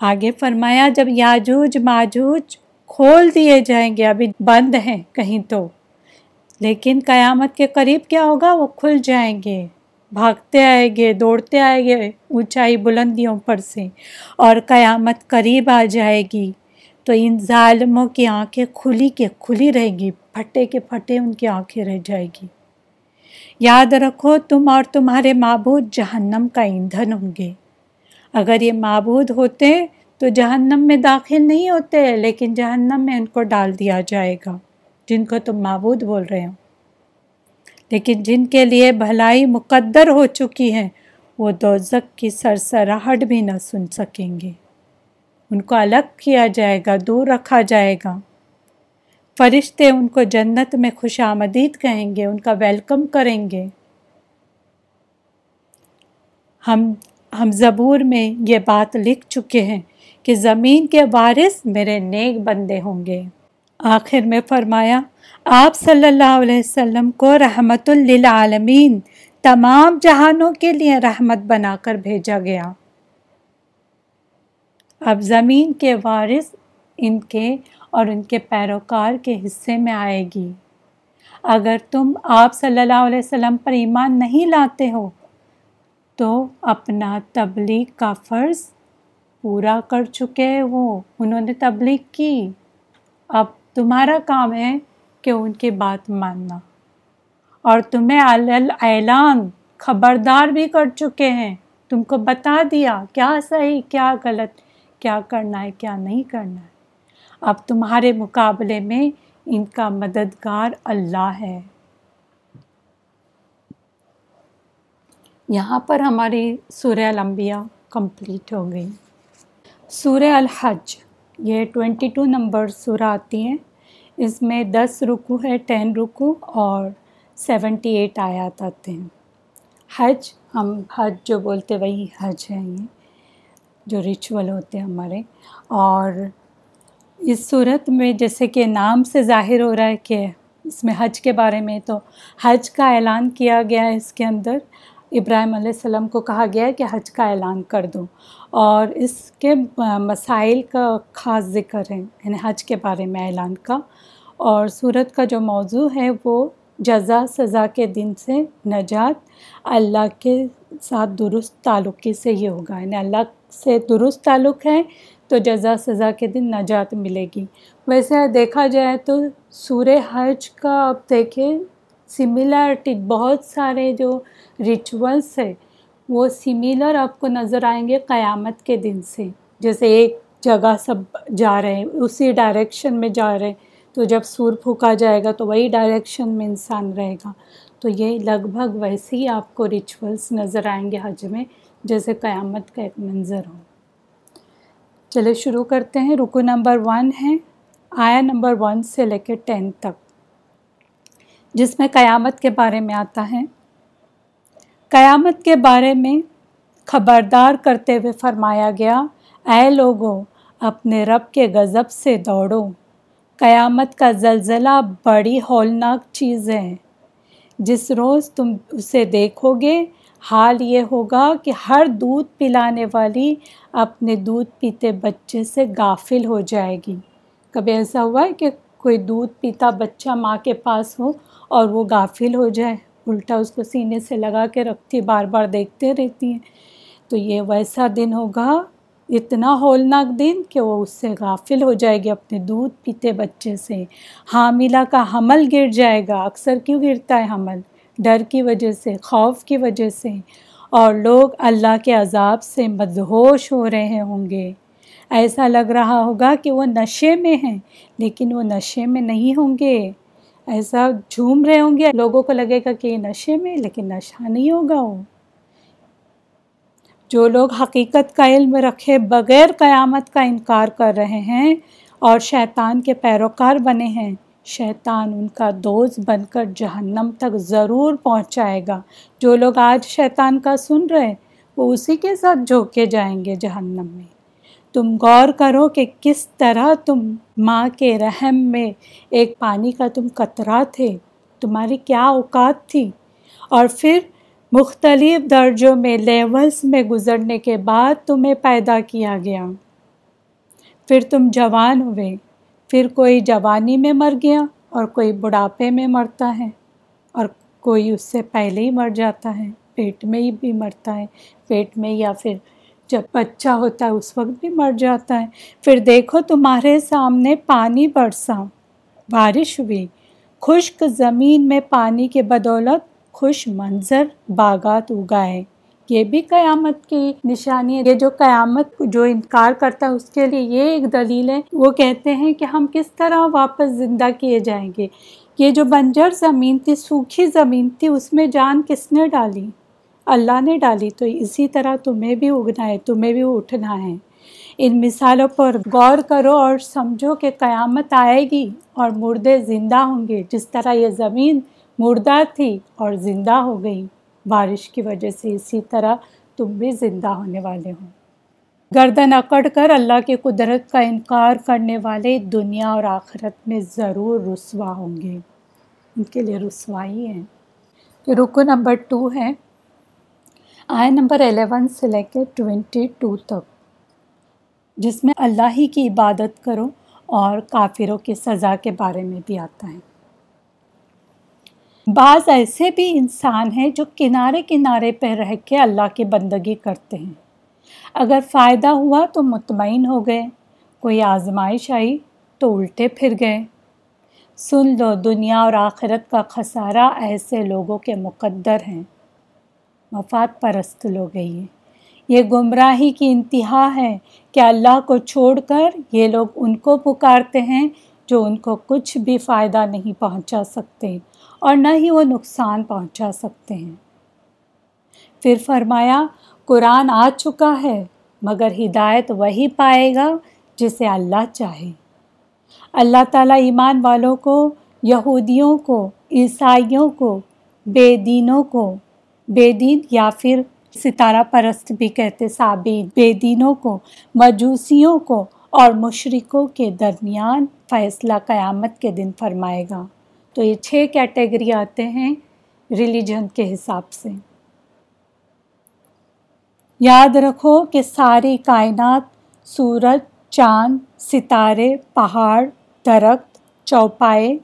آگے فرمایا، جب یاجوج ماجوج کھول دیے جائیں گے، ابھی بند ہیں کہیں تو، لیکن قیامت کے قریب کیا ہوگا؟ وہ کھل جائیں گے، بھاگتے آئیں گے، دوڑتے آئیں گے اونچائی بلندیوں پر سے، اور قیامت قریب آ جائے گی۔ تو ان ظالموں کی آنکھیں کھلی کے کھلی رہے گی، پھٹے کے پھٹے ان کی آنکھیں رہ جائے گی۔ یاد رکھو، تم اور تمہارے معبود جہنم کا ایندھن ہوں گے۔ اگر یہ معبود ہوتے تو جہنم میں داخل نہیں ہوتے، لیکن جہنم میں ان کو ڈال دیا جائے گا، جن کو تم معبود بول رہے ہو۔ لیکن جن کے لیے بھلائی مقدر ہو چکی ہے، وہ دوزک کی سرسراہٹ بھی نہ سن سکیں گے۔ ان کو الگ کیا جائے گا، دور رکھا جائے گا۔ فرشتے ان کو جنت میں خوش آمدید کہیں گے، ان کا ویلکم کریں گے۔ ہم ہم زبور میں یہ بات لکھ چکے ہیں کہ زمین کے وارث میرے نیک بندے ہوں گے۔ آخر میں فرمایا، آپ صلی اللہ علیہ وسلم کو رحمت للعالمین تمام جہانوں کے لیے رحمت بنا کر بھیجا گیا۔ اب زمین کے وارث ان کے اور ان کے پیروکار کے حصے میں آئے گی۔ اگر تم آپ صلی اللہ علیہ وسلم پر ایمان نہیں لاتے ہو، تو اپنا تبلیغ کا فرض پورا کر چکے وہ انہوں نے تبلیغ کی۔ اب تمہارا کام ہے کہ ان کی بات ماننا۔ اور تمہیں اعلان، خبردار بھی کر چکے ہیں۔ تم کو بتا دیا، کیا صحیح، کیا غلط۔ کیا کرنا ہے، کیا نہیں کرنا ہے۔ اب تمہارے مقابلے میں ان کا مددگار اللہ ہے۔ یہاں پر ہماری سورہ الانبیاء کمپلیٹ ہو گئی۔ سورہ الحج، یہ ٹوینٹی ٹو نمبر سورہ آتی ہیں۔ اس میں دس رکو ہے ٹین رکو اور سیونٹی ایٹ آیات آتے ہیں۔ حج، ہم حج جو بولتے وہی حج ہے یہ جو ریچول ہوتے ہیں ہمارے۔ اور اس صورت میں جیسے کہ نام سے ظاہر ہو رہا ہے کہ اس میں حج کے بارے میں، تو حج کا اعلان کیا گیا ہے اس کے اندر۔ ابراہیم علیہ السلام کو کہا گیا ہے کہ حج کا اعلان کر دو۔ اور اس کے مسائل کا خاص ذکر ہے یعنی حج کے بارے میں اعلان کا۔ اور صورت کا جو موضوع ہے وہ جزا، سزا کے دن سے نجات، اللہ کے ساتھ درست تعلقی سے یہ ہوگا۔ یعنی اللہ سے درست تعلق ہے تو جزا سزا کے دن نجات ملے گی۔ ویسے دیکھا جائے تو سورہ حج کا آپ دیکھیں سملرٹی بہت سارے جو ریچولس ہے وہ سملر آپ کو نظر آئیں گے قیامت کے دن سے۔ جیسے ایک جگہ سب جا رہے ہیں، اسی ڈائریکشن میں جا رہے ہیں۔ تو جب سور پھونکا جائے گا تو وہی ڈائریکشن میں انسان رہے گا۔ تو یہ لگ بھگ ویسے ہی آپ کو ریچولس نظر آئیں گے حج میں۔ جیسے قیامت کا ایک منظر ہو۔ چلے شروع کرتے ہیں۔ رکو نمبر ون ہے۔ آیا نمبر ون سے لے کے ٹین تک۔ جس میں قیامت کے بارے میں آتا ہے۔ قیامت کے بارے میں خبردار کرتے ہوئے فرمایا گیا، اے لوگوں، اپنے رب کے غضب سے دوڑو۔ قیامت کا زلزلہ بڑی ہولناک چیز ہے۔ جس روز تم اسے دیکھو گے حال یہ ہوگا کہ ہر دودھ پلانے والی اپنے دودھ پیتے بچے سے غافل ہو جائے گی۔ کبھی ایسا ہوا ہے کہ کوئی دودھ پیتا بچہ ماں کے پاس ہو اور وہ غافل ہو جائے؟ الٹا اس کو سینے سے لگا کے رکھتی، بار بار دیکھتے رہتی ہیں۔ تو یہ ویسا دن ہوگا، اتنا ہولناک دن کہ وہ اس سے غافل ہو جائے گی اپنے دودھ پیتے بچے سے۔ ہاں، حاملہ کا حمل گر جائے گا۔ اکثر کیوں گرتا ہے حمل؟ ڈر کی وجہ سے، خوف کی وجہ سے، اور لوگ اللہ کے عذاب سے مدہوش ہو رہے ہوں گے۔ ایسا لگ رہا ہوگا کہ وہ نشے میں ہیں، لیکن وہ نشے میں نہیں ہوں گے۔ ایسا جھوم رہے ہوں گے۔ لوگوں کو لگے گا کہ یہ نشے میں، لیکن نشہ نہیں ہوگا وہ۔ جو لوگ حقیقت کا علم رکھے بغیر قیامت کا انکار کر رہے ہیں اور شیطان کے پیروکار بنے ہیں شیطان ان کا دوست بن کر جہنم تک ضرور پہنچائے گا۔ جو لوگ آج شیطان کا سن رہے وہ اسی کے ساتھ جھوکے جائیں گے جہنم میں۔ تم غور کرو کہ کس طرح تم ماں کے رحم میں ایک پانی کا تم قطرہ تھے۔ تمہاری کیا اوقات تھی؟ اور پھر مختلف درجوں میں لیولز میں گزرنے کے بعد تمہیں پیدا کیا گیا۔ پھر تم جوان ہوئے۔ پھر کوئی جوانی میں مر گیا اور کوئی بڑھاپے میں مرتا ہے اور کوئی اس سے پہلے ہی مر جاتا ہے، پیٹ میں ہی بھی مرتا ہے، پیٹ میں یا پھر جب بچہ ہوتا ہے اس وقت بھی مر جاتا ہے۔ پھر دیکھو تمہارے سامنے پانی برسا، بارش ہوئی۔ خشک زمین میں پانی کے بدولت خوش منظر، باغات اگائے۔ یہ بھی قیامت کی نشانی ہے۔ یہ جو قیامت جو انکار کرتا ہے اس کے لیے یہ ایک دلیل ہے۔ وہ کہتے ہیں کہ ہم کس طرح واپس زندہ کیے جائیں گے۔ یہ جو بنجر زمین تھی، سوکھی زمین تھی، اس میں جان کس نے ڈالی؟ اللہ نے ڈالی۔ تو اسی طرح تمہیں بھی اگنا ہے، تمہیں بھی اٹھنا ہے۔ ان مثالوں پر غور کرو اور سمجھو کہ قیامت آئے گی اور مردے زندہ ہوں گے۔ جس طرح یہ زمین مردہ تھی اور زندہ ہو گئی۔ بارش کی وجہ سے اسی طرح تم بھی زندہ ہونے والے ہوں گردن اکڑ کر اللہ کی قدرت کا انکار کرنے والے دنیا اور آخرت میں ضرور رسوا ہوں گے۔ ان کے لیے رسوائی ہے رکو نمبر ٹو ہے۔ آئے نمبر الیون سے لے کے ٹوینٹی ٹو تک۔ جس میں اللہ ہی کی عبادت کرو اور کافروں کی سزا کے بارے میں بھی آتا ہے۔ بعض ایسے بھی انسان ہیں جو کنارے کنارے پہ رہ کے اللہ کی بندگی کرتے ہیں۔ اگر فائدہ ہوا تو مطمئن ہو گئے، کوئی آزمائش آئی تو الٹے پھر گئے۔ سن لو، دنیا اور آخرت کا خسارہ ایسے لوگوں کے مقدر ہیں۔ مفاد پرست لوگ ہیں یہ۔ گمراہی کی انتہا ہے کہ اللہ کو چھوڑ کر یہ لوگ ان کو پکارتے ہیں جو ان کو کچھ بھی فائدہ نہیں پہنچا سکتے۔ اور نہ ہی وہ نقصان پہنچا سکتے ہیں۔ پھر فرمایا، قرآن آ چکا ہے، مگر ہدایت وہی پائے گا جسے اللہ چاہے۔ اللہ تعالیٰ ایمان والوں کو، یہودیوں کو، عیسائیوں کو، بے دینوں کو، بے دین یا پھر ستارہ پرست بھی کہتے صابین بے دینوں کو، مجوسیوں کو اور مشرقوں کے درمیان فیصلہ قیامت کے دن فرمائے گا۔ تو یہ چھ کیٹیگری آتے ہیں ریلیجن کے حساب سے۔ یاد رکھو کہ ساری کائنات سورج، چاند، ستارے، پہاڑ، درخت، چوپائے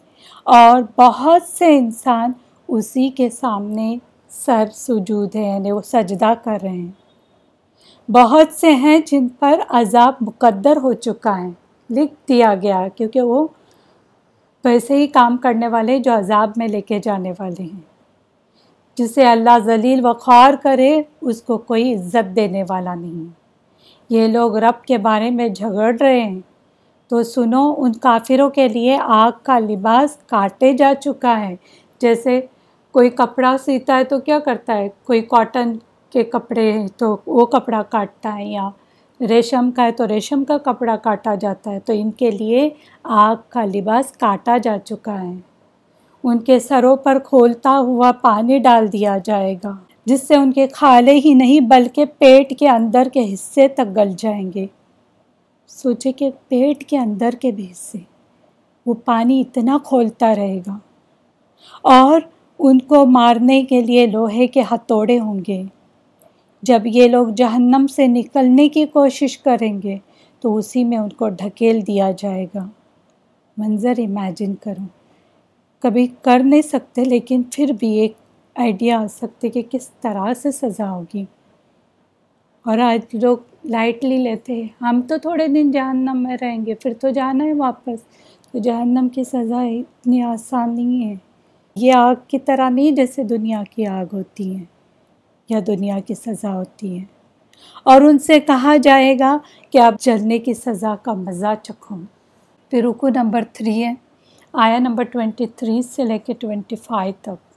اور بہت سے انسان اسی کے سامنے سر سجود ہے یعنی وہ سجدہ کر رہے ہیں۔ بہت سے ہیں جن پر عذاب مقدر ہو چکا ہے، لکھ دیا گیا کیونکہ وہ ویسے ہی کام کرنے والے جو عذاب میں لے کے جانے والے ہیں۔ جسے اللہ ذلیل و خوار کرے، اس کو کوئی عزت دینے والا نہیں۔ یہ لوگ رب کے بارے میں جھگڑ رہے ہیں۔ تو سنو، ان کافروں کے لیے آگ کا لباس کاٹے جا چکا ہے۔ جیسے کوئی کپڑا سیتا ہے تو کیا کرتا ہے؟ کوئی کاٹن کے کپڑے ہیں تو وہ کپڑا کاٹتا ہے یا ریشم کا ہے تو ریشم کا کپڑا کاٹا جاتا ہے تو ان کے لیے آگ کا لباس کاٹا جا چکا ہے۔ ان کے سروں پر کھولتا ہوا پانی ڈال دیا جائے گا، جس سے ان کے کھالے ہی نہیں بلکہ پیٹ کے اندر کے حصے تک گل جائیں گے۔ سوچے کہ پیٹ کے اندر کے بھی حصے، وہ پانی اتنا کھولتا رہے گا۔ اور ان کو مارنے کے لیے لوہے کے ہتھوڑے ہوں گے۔ جب یہ لوگ جہنم سے نکلنے کی کوشش کریں گے تو اسی میں ان کو ڈھکیل دیا جائے گا۔ منظر امیجن کروں کبھی کر نہیں سکتے لیکن پھر بھی ایک آئیڈیا آ سکتے کہ کس طرح سے سزا ہوگی۔ اور آج لوگ لائٹلی لیتے ہیں، ہم تو تھوڑے دن جہنم میں رہیں گے، پھر تو جانا ہے واپس۔ تو جہنم کی سزا اتنی آسان نہیں ہے۔ یہ آگ کی طرح نہیں جیسے دنیا کی آگ ہوتی ہے۔ یا دنیا کی سزا ہوتی ہے۔ اور ان سے کہا جائے گا کہ آپ جلنے کی سزا کا مزہ چکھوں پھر رکو نمبر تھری ہے آیا نمبر ٹوینٹی تھری سے لے کے ٹوینٹی فائیو تک۔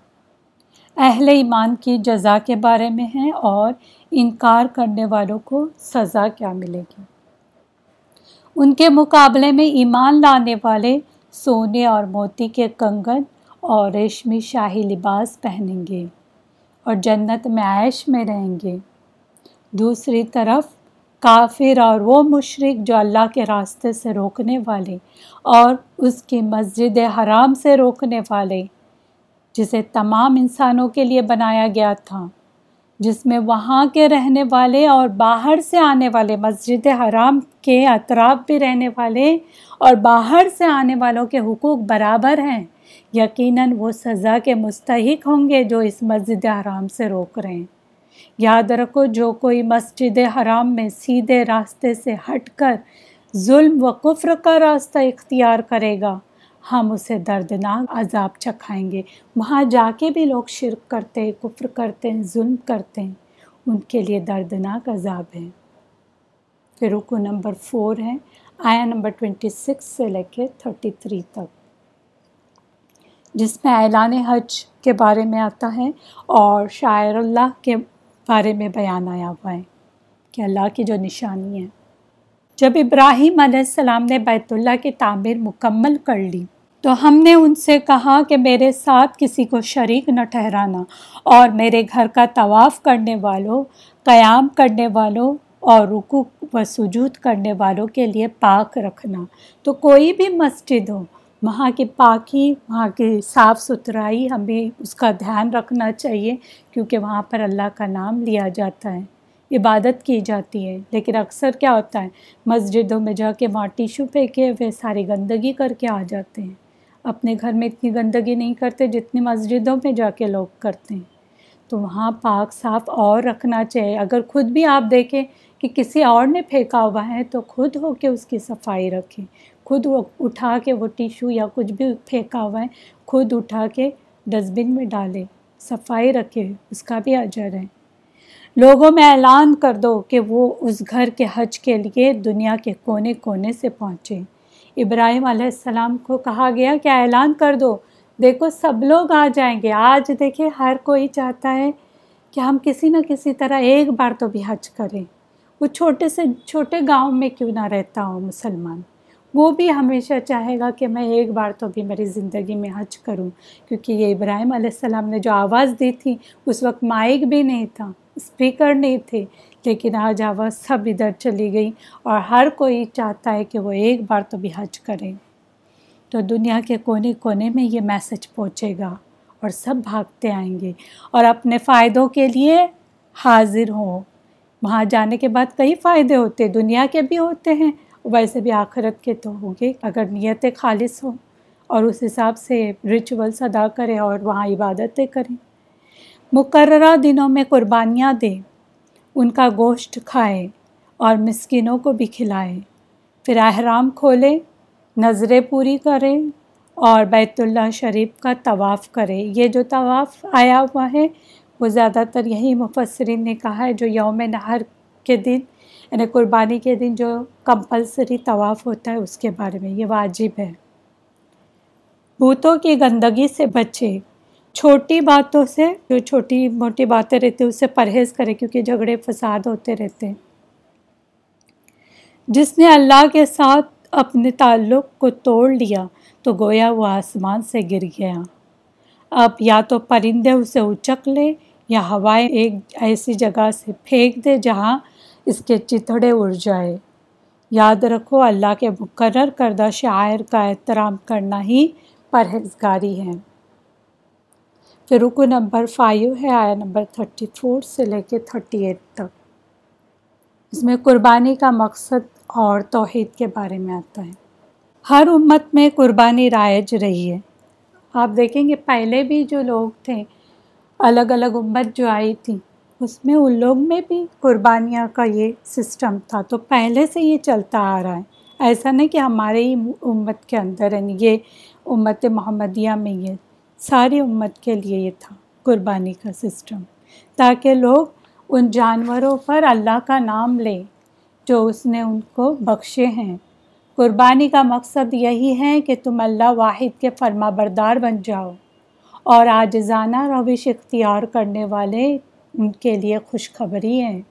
اہل ایمان کی جزا کے بارے میں ہیں اور انکار کرنے والوں کو سزا کیا ملے گی۔ ان کے مقابلے میں ایمان لانے والے سونے اور موتی کے کنگن اور ریشمی شاہی لباس پہنیں گے۔ اور جنت میں عائش میں رہیں گے۔ دوسری طرف کافر اور وہ مشرق جو اللہ کے راستے سے روکنے والے اور اس کی مسجد حرام سے روکنے والے، جسے تمام انسانوں کے لیے بنایا گیا تھا، جس میں وہاں کے رہنے والے اور باہر سے آنے والے، مسجد حرام کے اطراف بھی رہنے والے اور باہر سے آنے والوں کے حقوق برابر ہیں۔ یقیناً وہ سزا کے مستحق ہوں گے جو اس مسجد حرام سے روک رہے ہیں۔ یاد رکھو، جو کوئی مسجد حرام میں سیدھے راستے سے ہٹ کر ظلم و کفر کا راستہ اختیار کرے گا، ہم اسے دردناک عذاب چکھائیں گے۔ وہاں جا کے بھی لوگ شرک کرتے ہیں، کفر کرتے ہیں، ظلم کرتے ہیں۔ ان کے لیے دردناک عذاب ہے۔ پھر رکو نمبر فور ہے آیا نمبر ٹوینٹی سکس سے لے کے تھرٹی تھری تک۔ جس میں اعلان حج کے بارے میں آتا ہے اور شاعر اللہ کے بارے میں بیان آیا ہوا ہے کہ اللہ کی جو نشانی ہے۔ جب ابراہیم علیہ السلام نے بیت اللہ کی تعمیر مکمل کر لی تو ہم نے ان سے کہا کہ میرے ساتھ کسی کو شریک نہ ٹھہرانا اور میرے گھر کا طواف کرنے والوں، قیام کرنے والوں اور رکو و سجود کرنے والوں کے لیے پاک رکھنا۔ تو کوئی بھی مسجد ہو وہاں کی پاکی، وہاں کی صاف ستھرائی، ہمیں اس کا دھیان رکھنا چاہیے کیونکہ وہاں پر اللہ کا نام لیا جاتا ہے، عبادت کی جاتی ہے۔ لیکن اکثر کیا ہوتا ہے، مسجدوں میں جا کے وہاں ٹیشو پھینکے ہوئے ساری گندگی کر کے آ جاتے ہیں۔ اپنے گھر میں اتنی گندگی نہیں کرتے جتنی مسجدوں میں جا کے لوگ کرتے ہیں۔ تو وہاں پاک صاف اور رکھنا چاہیے۔ اگر خود بھی آپ دیکھیں کہ کسی اور نے پھینکا ہوا ہے تو خود ہو کے اس کی صفائی رکھیں۔ خود وہ اٹھا کے وہ ٹیشو یا کچھ بھی پھینکا ہوا ہے، خود اٹھا کے ڈسٹ بن میں ڈالے، صفائی رکھے، اس کا بھی اجر ہے۔ لوگوں میں اعلان کر دو کہ وہ اس گھر کے حج کے لیے دنیا کے کونے کونے سے پہنچے۔ ابراہیم علیہ السلام کو کہا گیا کہ اعلان کر دو۔ دیکھو، سب لوگ آ جائیں گے۔ آج دیکھیں ہر کوئی چاہتا ہے کہ ہم کسی نہ کسی طرح ایک بار تو بھی حج کریں۔ وہ چھوٹے سے، چھوٹے گاؤں میں کیوں نہ رہتا ہوں، مسلمان؟ وہ بھی ہمیشہ چاہے گا کہ میں ایک بار تو بھی میری زندگی میں حج کروں، کیونکہ یہ ابراہیم علیہ السلام نے جو آواز دی تھی، اس وقت مائک بھی نہیں تھا اسپیکر نہیں تھے، لیکن آج آواز سب ادھر چلی گئی اور ہر کوئی چاہتا ہے کہ وہ ایک بار تو بھی حج کرے۔ تو دنیا کے کونے کونے میں یہ میسج پہنچے گا اور سب بھاگتے آئیں گے اور اپنے فائدوں کے لیے حاضر ہوں۔ وہاں جانے کے بعد کئی فائدے ہوتے، دنیا کے بھی ہوتے ہیں ویسے بھی آخرت کے تو ہوں گے، اگر نیتیں خالص ہوں اور اس حساب سے ریچولس ادا کریں اور وہاں عبادتیں کریں۔ مقررہ دنوں میں قربانیاں دیں، ان کا گوشت کھائے اور مسکینوں کو بھی کھلائے پھر احرام کھولے نظریں پوری کریں اور بیت اللہ شریف کا طواف کرے یہ جو طواف آیا ہوا ہے، وہ زیادہ تر یہی مفسرین نے کہا ہے جو یوم نہر کے دن یعنی قربانی کے دن جو کمپلسری طواف ہوتا ہے، اس کے بارے میں یہ واجب ہے۔ بھوتوں کی گندگی سے بچے۔ چھوٹی باتوں سے، جو چھوٹی موٹی باتیں رہتی ہیں اس سے پرہیز کرے کیونکہ جھگڑے، فساد ہوتے رہتے ہیں۔ جس نے اللہ کے ساتھ اپنے تعلق کو توڑ لیا، تو گویا وہ آسمان سے گر گیا۔ اب یا تو پرندے اسے اچک لے یا ہوائیں ایک ایسی جگہ سے پھینک دے جہاں اس کے چتڑے اڑ جائے۔ یاد رکھو، اللہ کے مقرر کردہ شاعر کا احترام کرنا ہی پرہیزگاری ہے۔ پھر رکو نمبر فائیو ہے آیا نمبر تھرٹی فور سے لے کے تھرٹی ایٹ تک۔ اس میں قربانی کا مقصد اور توحید کے بارے میں آتا ہے۔ ہر امت میں قربانی رائج رہی ہے۔ آپ دیکھیں گے، پہلے بھی جو لوگ تھے، الگ الگ امت جو آئی تھی اس میں ان لوگ میں بھی قربانیاں کا یہ سسٹم تھا۔ تو پہلے سے یہ چلتا آ رہا ہے۔ ایسا نہیں کہ ہمارے ہی امت کے اندر ہے یہ امت محمدیہ میں یہ ساری امت کے لیے یہ تھا قربانی کا سسٹم تاکہ لوگ ان جانوروں پر اللہ کا نام لیں جو اس نے ان کو بخشے ہیں۔ قربانی کا مقصد یہی ہے کہ تم اللہ واحد کے فرما بردار بن جاؤ اور آجزانہ روش اختیار کرنے والے ان کے لیے خوشخبری ہیں۔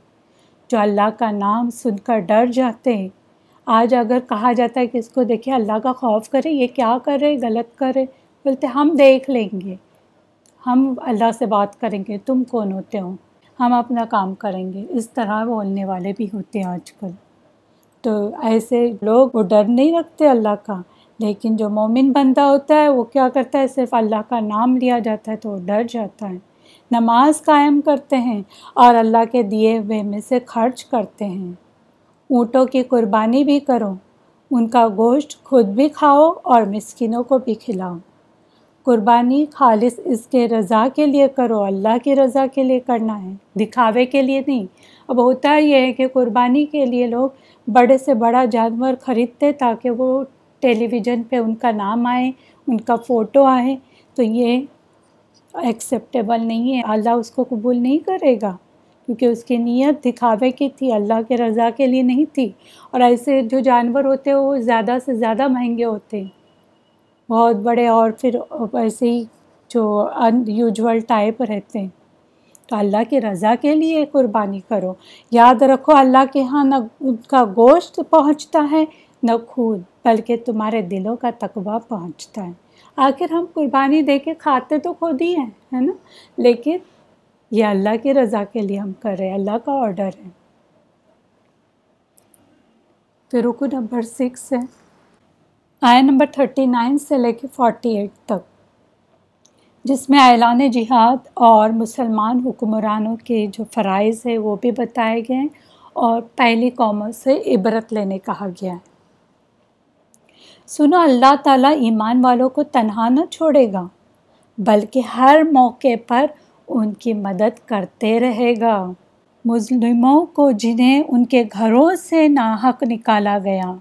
جو اللہ کا نام سن کر ڈر جاتے ہیں آج اگر کہا جاتا ہے کہ اس کو دیکھیں اللہ کا خوف کرے، یہ کیا کرے؟ غلط کرے؟ بولتے، ہم دیکھ لیں گے۔ ہم اللہ سے بات کریں گے، تم کون ہوتے ہو؟ ہم اپنا کام کریں گے۔ اس طرح بولنے والے بھی ہوتے ہیں آج کل۔ تو ایسے لوگ وہ ڈر نہیں رکھتے اللہ کا۔ لیکن جو مومن بندہ ہوتا ہے، وہ کیا کرتا ہے؟ صرف اللہ کا نام لیا جاتا ہے تو وہ ڈر جاتا ہے۔ نماز قائم کرتے ہیں اور اللہ کے دیے ہوئے میں سے خرچ کرتے ہیں۔ اونٹوں کی قربانی بھی کرو، ان کا گوشت خود بھی کھاؤ اور مسکینوں کو بھی کھلاؤ۔ قربانی خالص اس کے رضا کے لیے کرو، اللہ کی رضا کے لیے کرنا ہے۔ دکھاوے کے لیے نہیں، اب ہوتا یہ ہے کہ قربانی کے لیے لوگ بڑے سے بڑا جانور خریدتے تاکہ وہ ٹیلی ویژن پہ ان کا نام آئے، ان کا فوٹو آئے۔ تو یہ ایکسیپٹیبل نہیں ہے۔ اللہ اس کو قبول نہیں کرے گا۔ کیونکہ اس کی نیت دکھاوے کی تھی۔ اللہ کے رضا کے لیے نہیں تھی۔ اور ایسے جو جانور ہوتے ہیں، وہ زیادہ سے زیادہ مہنگے ہوتے ہیں۔ بہت بڑے اور پھر ایسے ہی جو ان یوزول ٹائپ رہتے ہیں۔ تو اللہ کی رضا کے لیے قربانی کرو۔ یاد رکھو، اللہ کے ہاں نہ ان کا گوشت پہنچتا ہے، نہ خون، بلکہ تمہارے دلوں کا تقوی پہنچتا ہے۔ آخر ہم قربانی دے کے کھاتے تو خود ہی ہیں، ہے نا؟ لیکن یہ اللہ کی رضا کے لیے ہم کر رہے ہیں، اللہ کا آرڈر ہے۔ پھر رکو نمبر سکس ہے۔ آیا نمبر تھرٹی نائن سے لے کے فورٹی ایٹ تک۔ جس میں اعلان جہاد اور مسلمان حکمرانوں کے جو فرائض ہے وہ بھی بتائے گئے ہیں اور پہلی قوموں سے عبرت لینے کہا گیا ہے۔ سنو، اللہ تعالیٰ ایمان والوں کو تنہا نہ چھوڑے گا، بلکہ ہر موقع پر ان کی مدد کرتے رہے گا۔ مسلموں کو جنہیں ان کے گھروں سے ناحق نکالا گیا۔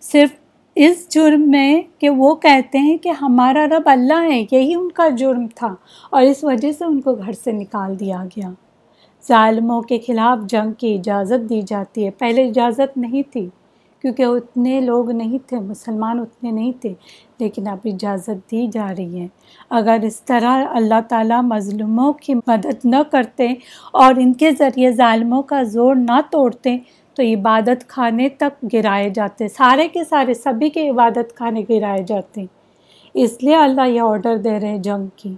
صرف اس جرم میں کہ وہ کہتے ہیں کہ ہمارا رب اللہ ہے، یہی ان کا جرم تھا اور اس وجہ سے ان کو گھر سے نکال دیا گیا۔ ظالموں کے خلاف جنگ کی اجازت دی جاتی ہے۔ پہلے اجازت نہیں تھی۔ کیونکہ اتنے لوگ نہیں تھے، مسلمان اتنے نہیں تھے، لیکن اب اجازت دی جا رہی ہے۔ اگر اس طرح اللہ تعالیٰ مظلوموں کی مدد نہ کرتے اور ان کے ذریعے ظالموں کا زور نہ توڑتے، تو عبادت خانے تک گرائے جاتے، سارے کے سارے، سبھی کے عبادت خانے گرائے جاتے۔ اس لیے اللہ یہ آرڈر دے رہے جنگ کی۔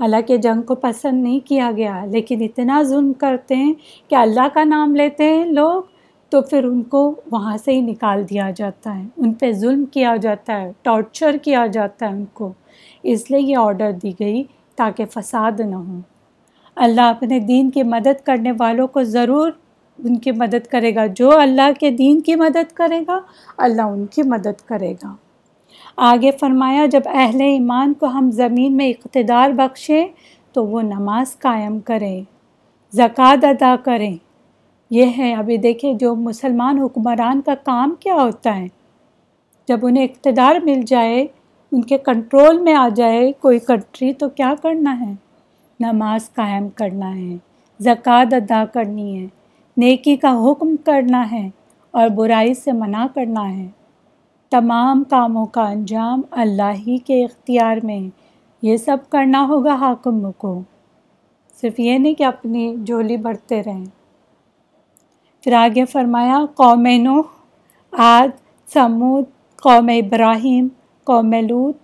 حالانکہ جنگ کو پسند نہیں کیا گیا، لیکن اتنا ظلم کرتے ہیں کہ اللہ کا نام لیتے ہیں لوگ۔ تو پھر ان کو وہاں سے ہی نکال دیا جاتا ہے۔ ان پہ ظلم کیا جاتا ہے، ٹارچر کیا جاتا ہے ان کو۔ اس لیے یہ آرڈر دی گئی تاکہ فساد نہ ہو۔ اللہ اپنے دین کی مدد کرنے والوں کو ضرور ان کی مدد کرے گا۔ جو اللہ کے دین کی مدد کرے گا، اللہ ان کی مدد کرے گا۔ آگے فرمایا، جب اہل ایمان کو ہم زمین میں اقتدار بخشیں، تو وہ نماز قائم کریں، زکوٰۃ ادا کریں۔ یہ ہے ابھی دیکھیں جو مسلمان حکمران کا کام کیا ہوتا ہے۔ جب انہیں اقتدار مل جائے، ان کے کنٹرول میں آ جائے کوئی کنٹری، تو کیا کرنا ہے؟ نماز قائم کرنا ہے، زکوٰۃ ادا کرنی ہے، نیکی کا حکم کرنا ہے اور برائی سے منع کرنا ہے۔ تمام کاموں کا انجام اللہ ہی کے اختیار میں۔ یہ سب کرنا ہوگا حاکم کو۔ صرف یہ نہیں کہ اپنی جھولی بڑھتے رہیں۔ پھر آگے فرمایا، قوم نوح عاد سمود قوم ابراہیم، قوم لوت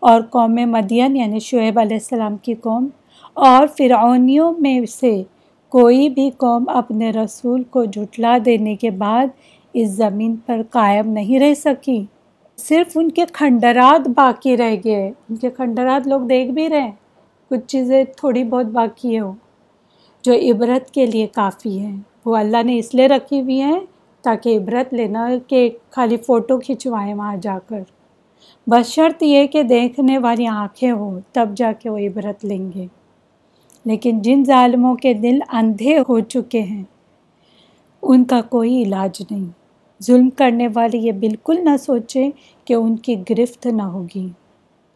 اور قوم مدین یعنی شعیب علیہ السلام کی قوم اور فرعونیوں میں سے کوئی بھی قوم اپنے رسول کو جھٹلا دینے کے بعد اس زمین پر قائم نہیں رہ سکی۔ صرف ان کے کھنڈرات باقی رہ گئے۔ ان کے کھنڈرات لوگ دیکھ بھی رہے ہیں۔ کچھ چیزیں تھوڑی بہت باقی ہو جو عبرت کے لیے کافی ہیں۔ وہ اللہ نے اس لیے رکھی ہوئی ہیں تاکہ عبرت لینا کہ خالی فوٹو کھنچوائیں وہاں جا کر۔ بس شرط یہ کہ دیکھنے والی آنکھیں ہوں، تب جا کے وہ عبرت لیں گے۔ لیکن جن ظالموں کے دل اندھے ہو چکے ہیں، ان کا کوئی علاج نہیں۔ ظلم کرنے والے یہ بالکل نہ سوچیں کہ ان کی گرفت نہ ہوگی۔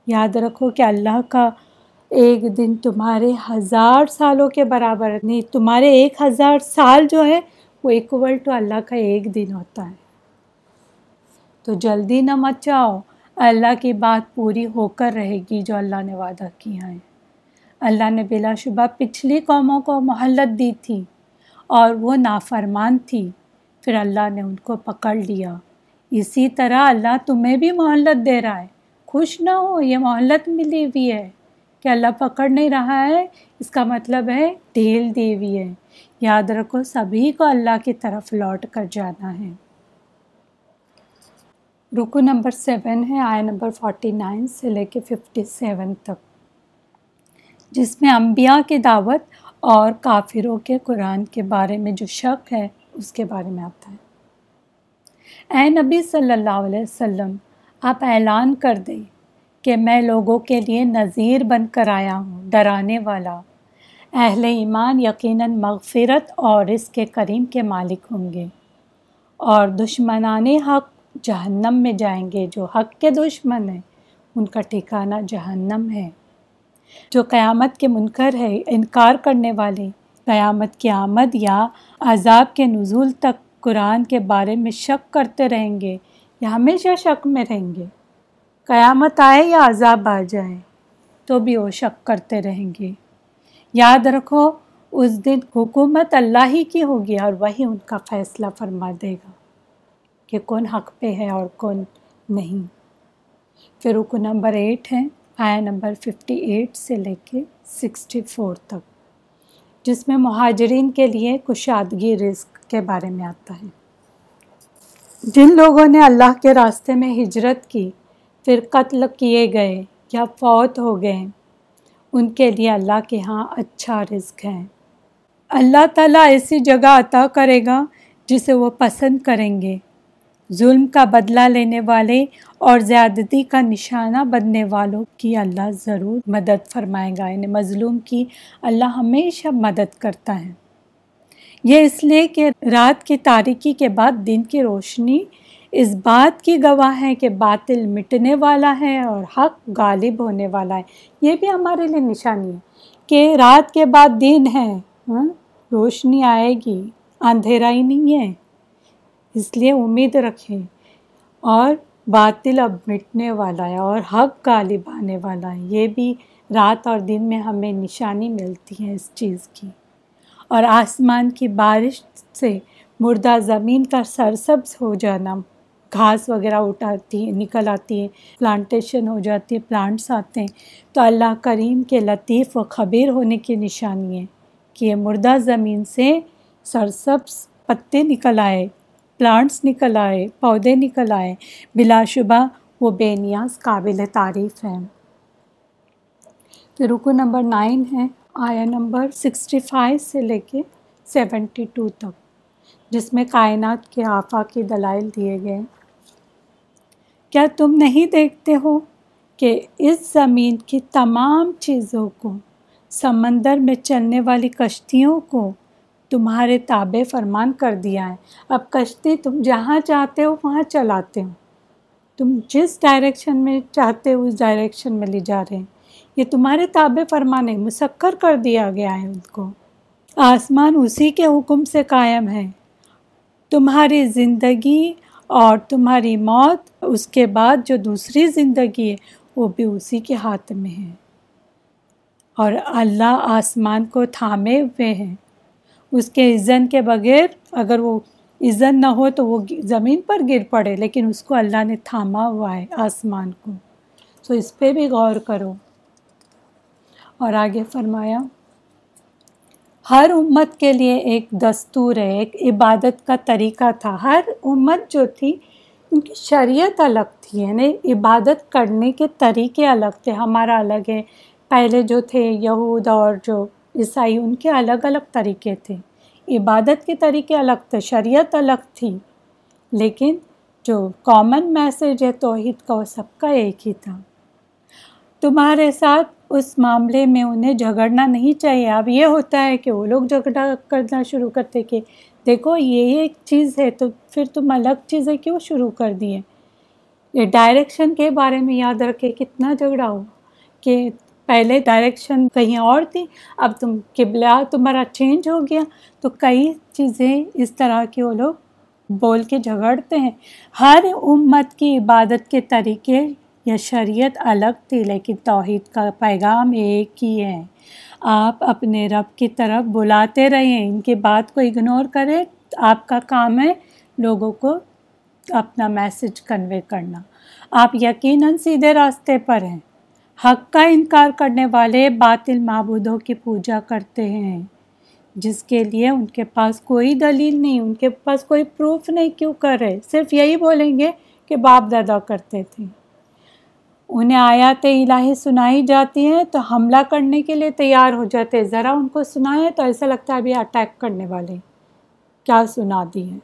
یاد رکھو کہ اللہ کا ایک دن تمہارے ہزار سالوں کے برابر، نہیں، تمہارے ایک ہزار سال جو ہے، وہ اکول ٹو اللہ کا ایک دن ہوتا ہے۔ تو جلدی نہ مچاؤ اللہ کی بات پوری ہو کر رہے گی جو اللہ نے وعدہ کیا ہے۔ اللہ نے بلا شبہ پچھلی قوموں کو محلت دی تھی اور وہ نافرمان تھی۔ پھر اللہ نے ان کو پکڑ لیا۔ اسی طرح اللہ تمہیں بھی مہلت دے رہا ہے۔ خوش نہ ہو، یہ مہلت ملی ہوئی ہے۔ کہ اللہ پکڑ نہیں رہا ہے، اس کا مطلب ہے ڈھیل دی ہوئی ہے۔ یاد رکھو، سبھی کو اللہ کی طرف لوٹ کر جانا ہے۔ رکو نمبر سیون ہے آئے نمبر فورٹی نائن سے لے کے ففٹی سیون تک۔ جس میں انبیاء کی دعوت اور کافروں کے قرآن کے بارے میں جو شک ہے، اس کے بارے میں آتا ہے۔ اے نبی صلی اللہ علیہ وسلم، آپ اعلان کر دیں کہ میں لوگوں کے لیے نظیر بن کر آیا ہوں، ڈرانے والا۔ اہل ایمان یقیناً مغفرت اور اس کے کریم کے مالک ہوں گے۔ اور دشمنان حق جہنم میں جائیں گے۔ جو حق کے دشمن ہیں، ان کا ٹھکانہ جہنم ہے۔ جو قیامت کے منکر ہے انکار کرنے والے۔ قیامت کی آمد یا عذاب کے نزول تک قرآن کے بارے میں شک کرتے رہیں گے یا ہمیشہ شک میں رہیں گے۔ قیامت آئے یا عذاب آ جائے، تو بھی وہ شک کرتے رہیں گے۔ یاد رکھو، اس دن حکومت اللہ ہی کی ہوگی اور وہی ان کا فیصلہ فرما دے گا کہ کون حق پہ ہے اور کون نہیں۔ پھر رکو نمبر ایٹ ہے آیا نمبر ففٹی ایٹ سے لے کے سکسٹی فور تک، جس میں مہاجرین کے لیے کشادگی رزق کے بارے میں آتا ہے۔ جن لوگوں نے اللہ کے راستے میں ہجرت کی پھر قتل کیے گئے یا فوت ہو گئے، ان کے لیے اللہ کے ہاں اچھا رزق ہے۔ اللہ تعالیٰ ایسی جگہ عطا کرے گا جسے وہ پسند کریں گے۔ ظلم کا بدلہ لینے والے اور زیادتی کا نشانہ بننے والوں کی اللہ ضرور مدد فرمائے گا۔ یعنی مظلوم کی اللہ ہمیشہ مدد کرتا ہے۔ یہ اس لیے کہ رات کی تاریکی کے بعد دن کی روشنی اس بات کی گواہ ہے کہ باطل مٹنے والا ہے اور حق غالب ہونے والا ہے۔ یہ بھی ہمارے لیے نشانی ہے کہ رات کے بعد دن ہے ہاں، روشنی آئے گی، اندھیرا ہی نہیں ہے۔ اس لیے امید رکھیں۔ اور باطل اب مٹنے والا ہے اور حق غالب آنے والا ہے۔ یہ بھی رات اور دن میں ہمیں نشانی ملتی ہے اس چیز کی۔ اور آسمان کی بارش سے مردہ زمین کا سرسبز ہو جانا گھاس وغیرہ اٹھاتی ہے نکل آتی ہے پلانٹیشن ہو جاتی ہے پلانٹس آتے ہیں۔ تو اللہ کریم کے لطیف و خبیر ہونے کی نشانی ہے کہ یہ مردہ زمین سے سرسبز پتے نکل آئے پلانٹس نکل آئے، پودے نکل آئے۔ بلا شبہ وہ بے نیاز قابل تعریف ہیں۔ پھر رکو نمبر نائن ہے آیا نمبر سکسٹی فائیو سے لے کے سیونٹی ٹو تک، جس میں کائنات کے آفاقی دلائل دیے گئے۔ کیا تم نہیں دیکھتے ہو کہ اس زمین کی تمام چیزوں کو، سمندر میں چلنے والی کشتیوں کو تمہارے تابع فرمان کر دیا ہے؟ اب کشتی تم جہاں چاہتے ہو وہاں چلاتے ہو۔ تم جس ڈائریکشن میں چاہتے ہو، اس ڈائریکشن میں لے جا رہے ہیں یہ تمہارے تابع فرمان ہے، مسکر کر دیا گیا ہے ان کو۔ آسمان اسی کے حکم سے قائم ہے۔ تمہاری زندگی اور تمہاری موت اس کے بعد جو دوسری زندگی ہے، وہ بھی اسی کے ہاتھ میں ہے۔ اور اللہ آسمان کو تھامے ہوئے ہیں۔ اس کے اذن کے بغیر اگر وہ اذن نہ ہو تو وہ زمین پر گر پڑے، لیکن اس کو اللہ نے تھاما ہوا ہے آسمان کو۔ تو اس پہ بھی غور کرو۔ اور آگے فرمایا۔ ہر امت کے لیے ایک دستور ہے، ایک عبادت کا طریقہ تھا۔ ہر امت جو تھی، ان کی شریعت الگ تھی یعنی عبادت کرنے کے طریقے الگ تھے۔ ہمارا الگ ہے۔ پہلے جو تھے یہود اور جو عیسائی، ان کے الگ الگ طریقے تھے۔ عبادت کے طریقے الگ تھے، شریعت الگ تھی۔ لیکن جو کامن میسیج ہے، توحید کا، وہ سب کا ایک ہی تھا۔ تمہارے ساتھ اس معاملے میں انہیں جھگڑنا نہیں چاہیے۔ اب یہ ہوتا ہے کہ وہ لوگ جھگڑا کرنا شروع کرتے کہ دیکھو یہ ایک چیز ہے تو پھر تم الگ چیزیں کیوں شروع کر دیے؟ یہ ڈائریکشن کے بارے میں یاد رکھے کتنا جھگڑا ہو کہ پہلے ڈائریکشن کہیں اور تھی، اب تم قبلہ تمہارا چینج ہو گیا۔ تو کئی چیزیں اس طرح کے وہ لوگ بول کے جھگڑتے ہیں۔ ہر امت کی عبادت کے طریقے یا شریعت الگ تھی لیکن توحید کا پیغام ایک ہی ہے۔ آپ اپنے رب کی طرف بلاتے رہیں، ان کی بات کو اگنور کریں، آپ کا کام ہے لوگوں کو اپنا میسج کنوے کرنا۔ آپ یقیناً سیدھے راستے پر ہیں۔ حق کا انکار کرنے والے باطل معبودوں کی پوجا کرتے ہیں۔ جس کے لیے ان کے پاس کوئی دلیل نہیں، ان کے پاس کوئی پروف نہیں، کیوں کر رہے صرف یہی بولیں گے کہ باپ دادا کرتے تھے۔ انہیں آیات الہی سنائی جاتی ہیں تو حملہ کرنے کے لیے تیار ہو جاتے ہیں۔ ذرا ان کو سنائے تو ایسا لگتا ہے ابھی اٹیک کرنے والے کیا سنا دی ہے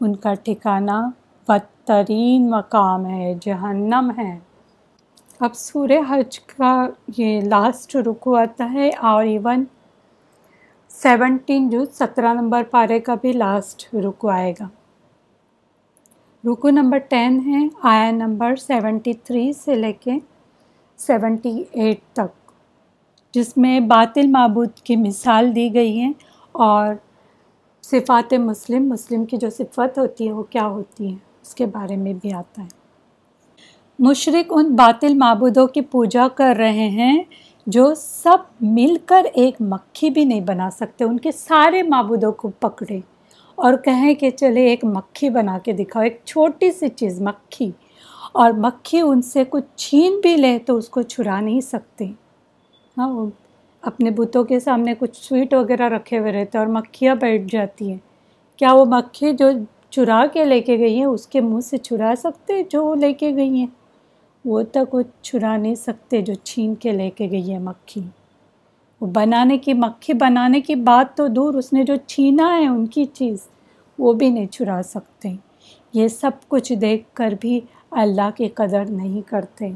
ان کا ٹھکانہ بدترین مقام ہے، جہنم ہے۔ اب سورہ حج کا یہ لاسٹ رکو آتا ہے اور ایون سیونٹین جو سترہ نمبر پارے کا بھی لاسٹ رکو آئے گا۔ رکو نمبر ٹین ہے، آیا نمبر سیونٹی تھری سے لے کے سیونٹی ایٹ تک، جس میں باطل معبود کی مثال دی گئی ہے اور صفات مسلم مسلم کی جو صفت ہوتی ہے وہ کیا ہوتی ہے، اس کے بارے میں بھی آتا ہے۔ مشرق ان باطل معبودوں کی پوجا کر رہے ہیں جو سب مل کر ایک مکھی بھی نہیں بنا سکتے، ان کے سارے معبودوں کو پکڑے۔ اور کہیں کہ چلے ایک مکھی بنا کے دکھاؤ، ایک چھوٹی سی چیز، مکھی۔ اور مکھی ان سے کچھ چھین بھی لے تو اس کو چھڑا نہیں سکتے۔ ہاں وہ اپنے بتوں کے سامنے کچھ سویٹ وغیرہ رکھے ہوئے رہتے اور مکھیاں بیٹھ جاتی ہیں۔ کیا وہ مکھی جو چرا کے لے کے گئی ہیں، اس کے منہ سے چھڑا سکتے جو وہ لے کے گئی ہیں؟ وہ تک وہ چھڑا نہیں سکتے جو چھین کے لے کے گئی ہے مکھی۔ بنانے کی مکھی بنانے کی بات تو دور، اس نے جو چھینا ہے ان کی چیز، وہ بھی نہیں چھڑا سکتے۔ یہ سب کچھ دیکھ کر بھی اللہ کی قدر نہیں کرتے۔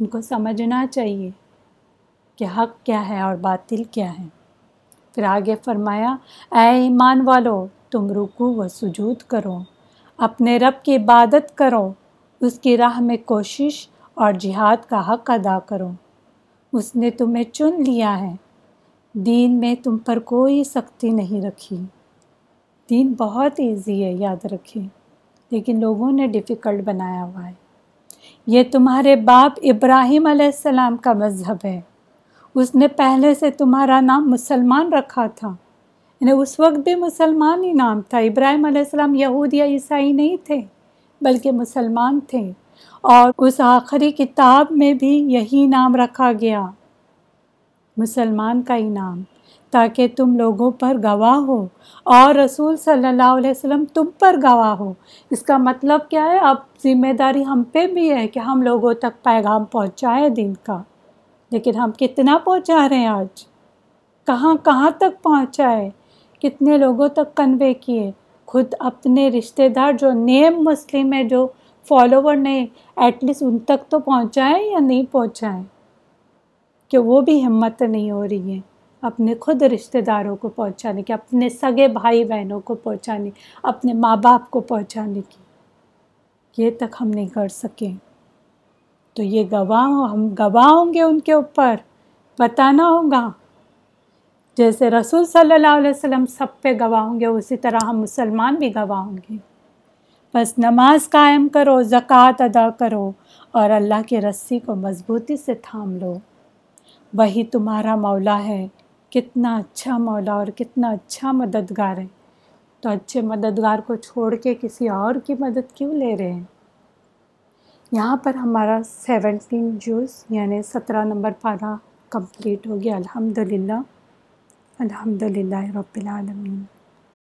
ان کو سمجھنا چاہیے کہ حق کیا ہے اور باطل کیا ہے۔ پھر آگے فرمایا، اے ایمان والو، تم رکو و سجود کرو۔ اپنے رب کی عبادت کرو۔ اس کی راہ میں کوشش اور جہاد کا حق ادا کرو۔ اس نے تمہیں چن لیا ہے۔ دین میں تم پر کوئی سختی نہیں رکھی۔ دین بہت ایزی ہے، یاد رکھیں۔ لیکن لوگوں نے ڈیفیکلٹ بنایا ہوا ہے۔ یہ تمہارے باپ ابراہیم علیہ السلام کا مذہب ہے۔ اس نے پہلے سے تمہارا نام مسلمان رکھا تھا۔ یعنی اس وقت بھی مسلمان ہی نام تھا۔ ابراہیم علیہ السلام یہود یا عیسائی نہیں تھے، بلکہ مسلمان تھے۔ اور اس آخری کتاب میں بھی یہی نام رکھا گیا۔ مسلمان کا ہی نام تاکہ تم لوگوں پر گواہ ہو۔ اور رسول صلی اللہ علیہ وسلم تم پر گواہ ہو۔ اس کا مطلب کیا ہے؟ اب ذمہ داری ہم پہ بھی ہے کہ ہم لوگوں تک پیغام پہنچائے دن کا۔ لیکن ہم کتنا پہنچا رہے ہیں آج؟ کہاں کہاں تک پہنچائے کتنے لوگوں تک کنوے کیے؟ خود اپنے رشتہ دار جو نیم مسلم ہے جو فالوور نے ایٹ لیسٹ ان تک تو پہنچائیں یا نہیں پہنچائیں کہ وہ بھی ہمت نہیں ہو رہی ہے اپنے خود رشتہ داروں کو پہنچانے کی، اپنے سگے بھائی بہنوں کو پہنچانے، اپنے ماں باپ کو پہنچانے کی۔ یہ تک ہم نہیں کر سکیں تو یہ گواہ، ہم گواہ ہوں گے ان کے اوپر۔ بتانا ہوگا۔ جیسے رسول صلی اللہ علیہ وسلم سب پہ گواہ ہوں گے، اسی طرح ہم مسلمان بھی گواہ ہوں گے۔ بس نماز قائم کرو، زکوٰۃ ادا کرو اور اللہ کی رسی کو مضبوطی سے تھام لو۔ وہی تمہارا مولا ہے۔ کتنا اچھا مولا اور کتنا اچھا مددگار ہے۔ تو اچھے مددگار کو چھوڑ کے کسی اور کی مدد کیوں لے رہے ہیں؟ یہاں پر ہمارا سیونٹین جوز یعنی سترہ نمبر پارہ کمپلیٹ ہو گیا۔ الحمد للہ الحمد للہ رب العالمین۔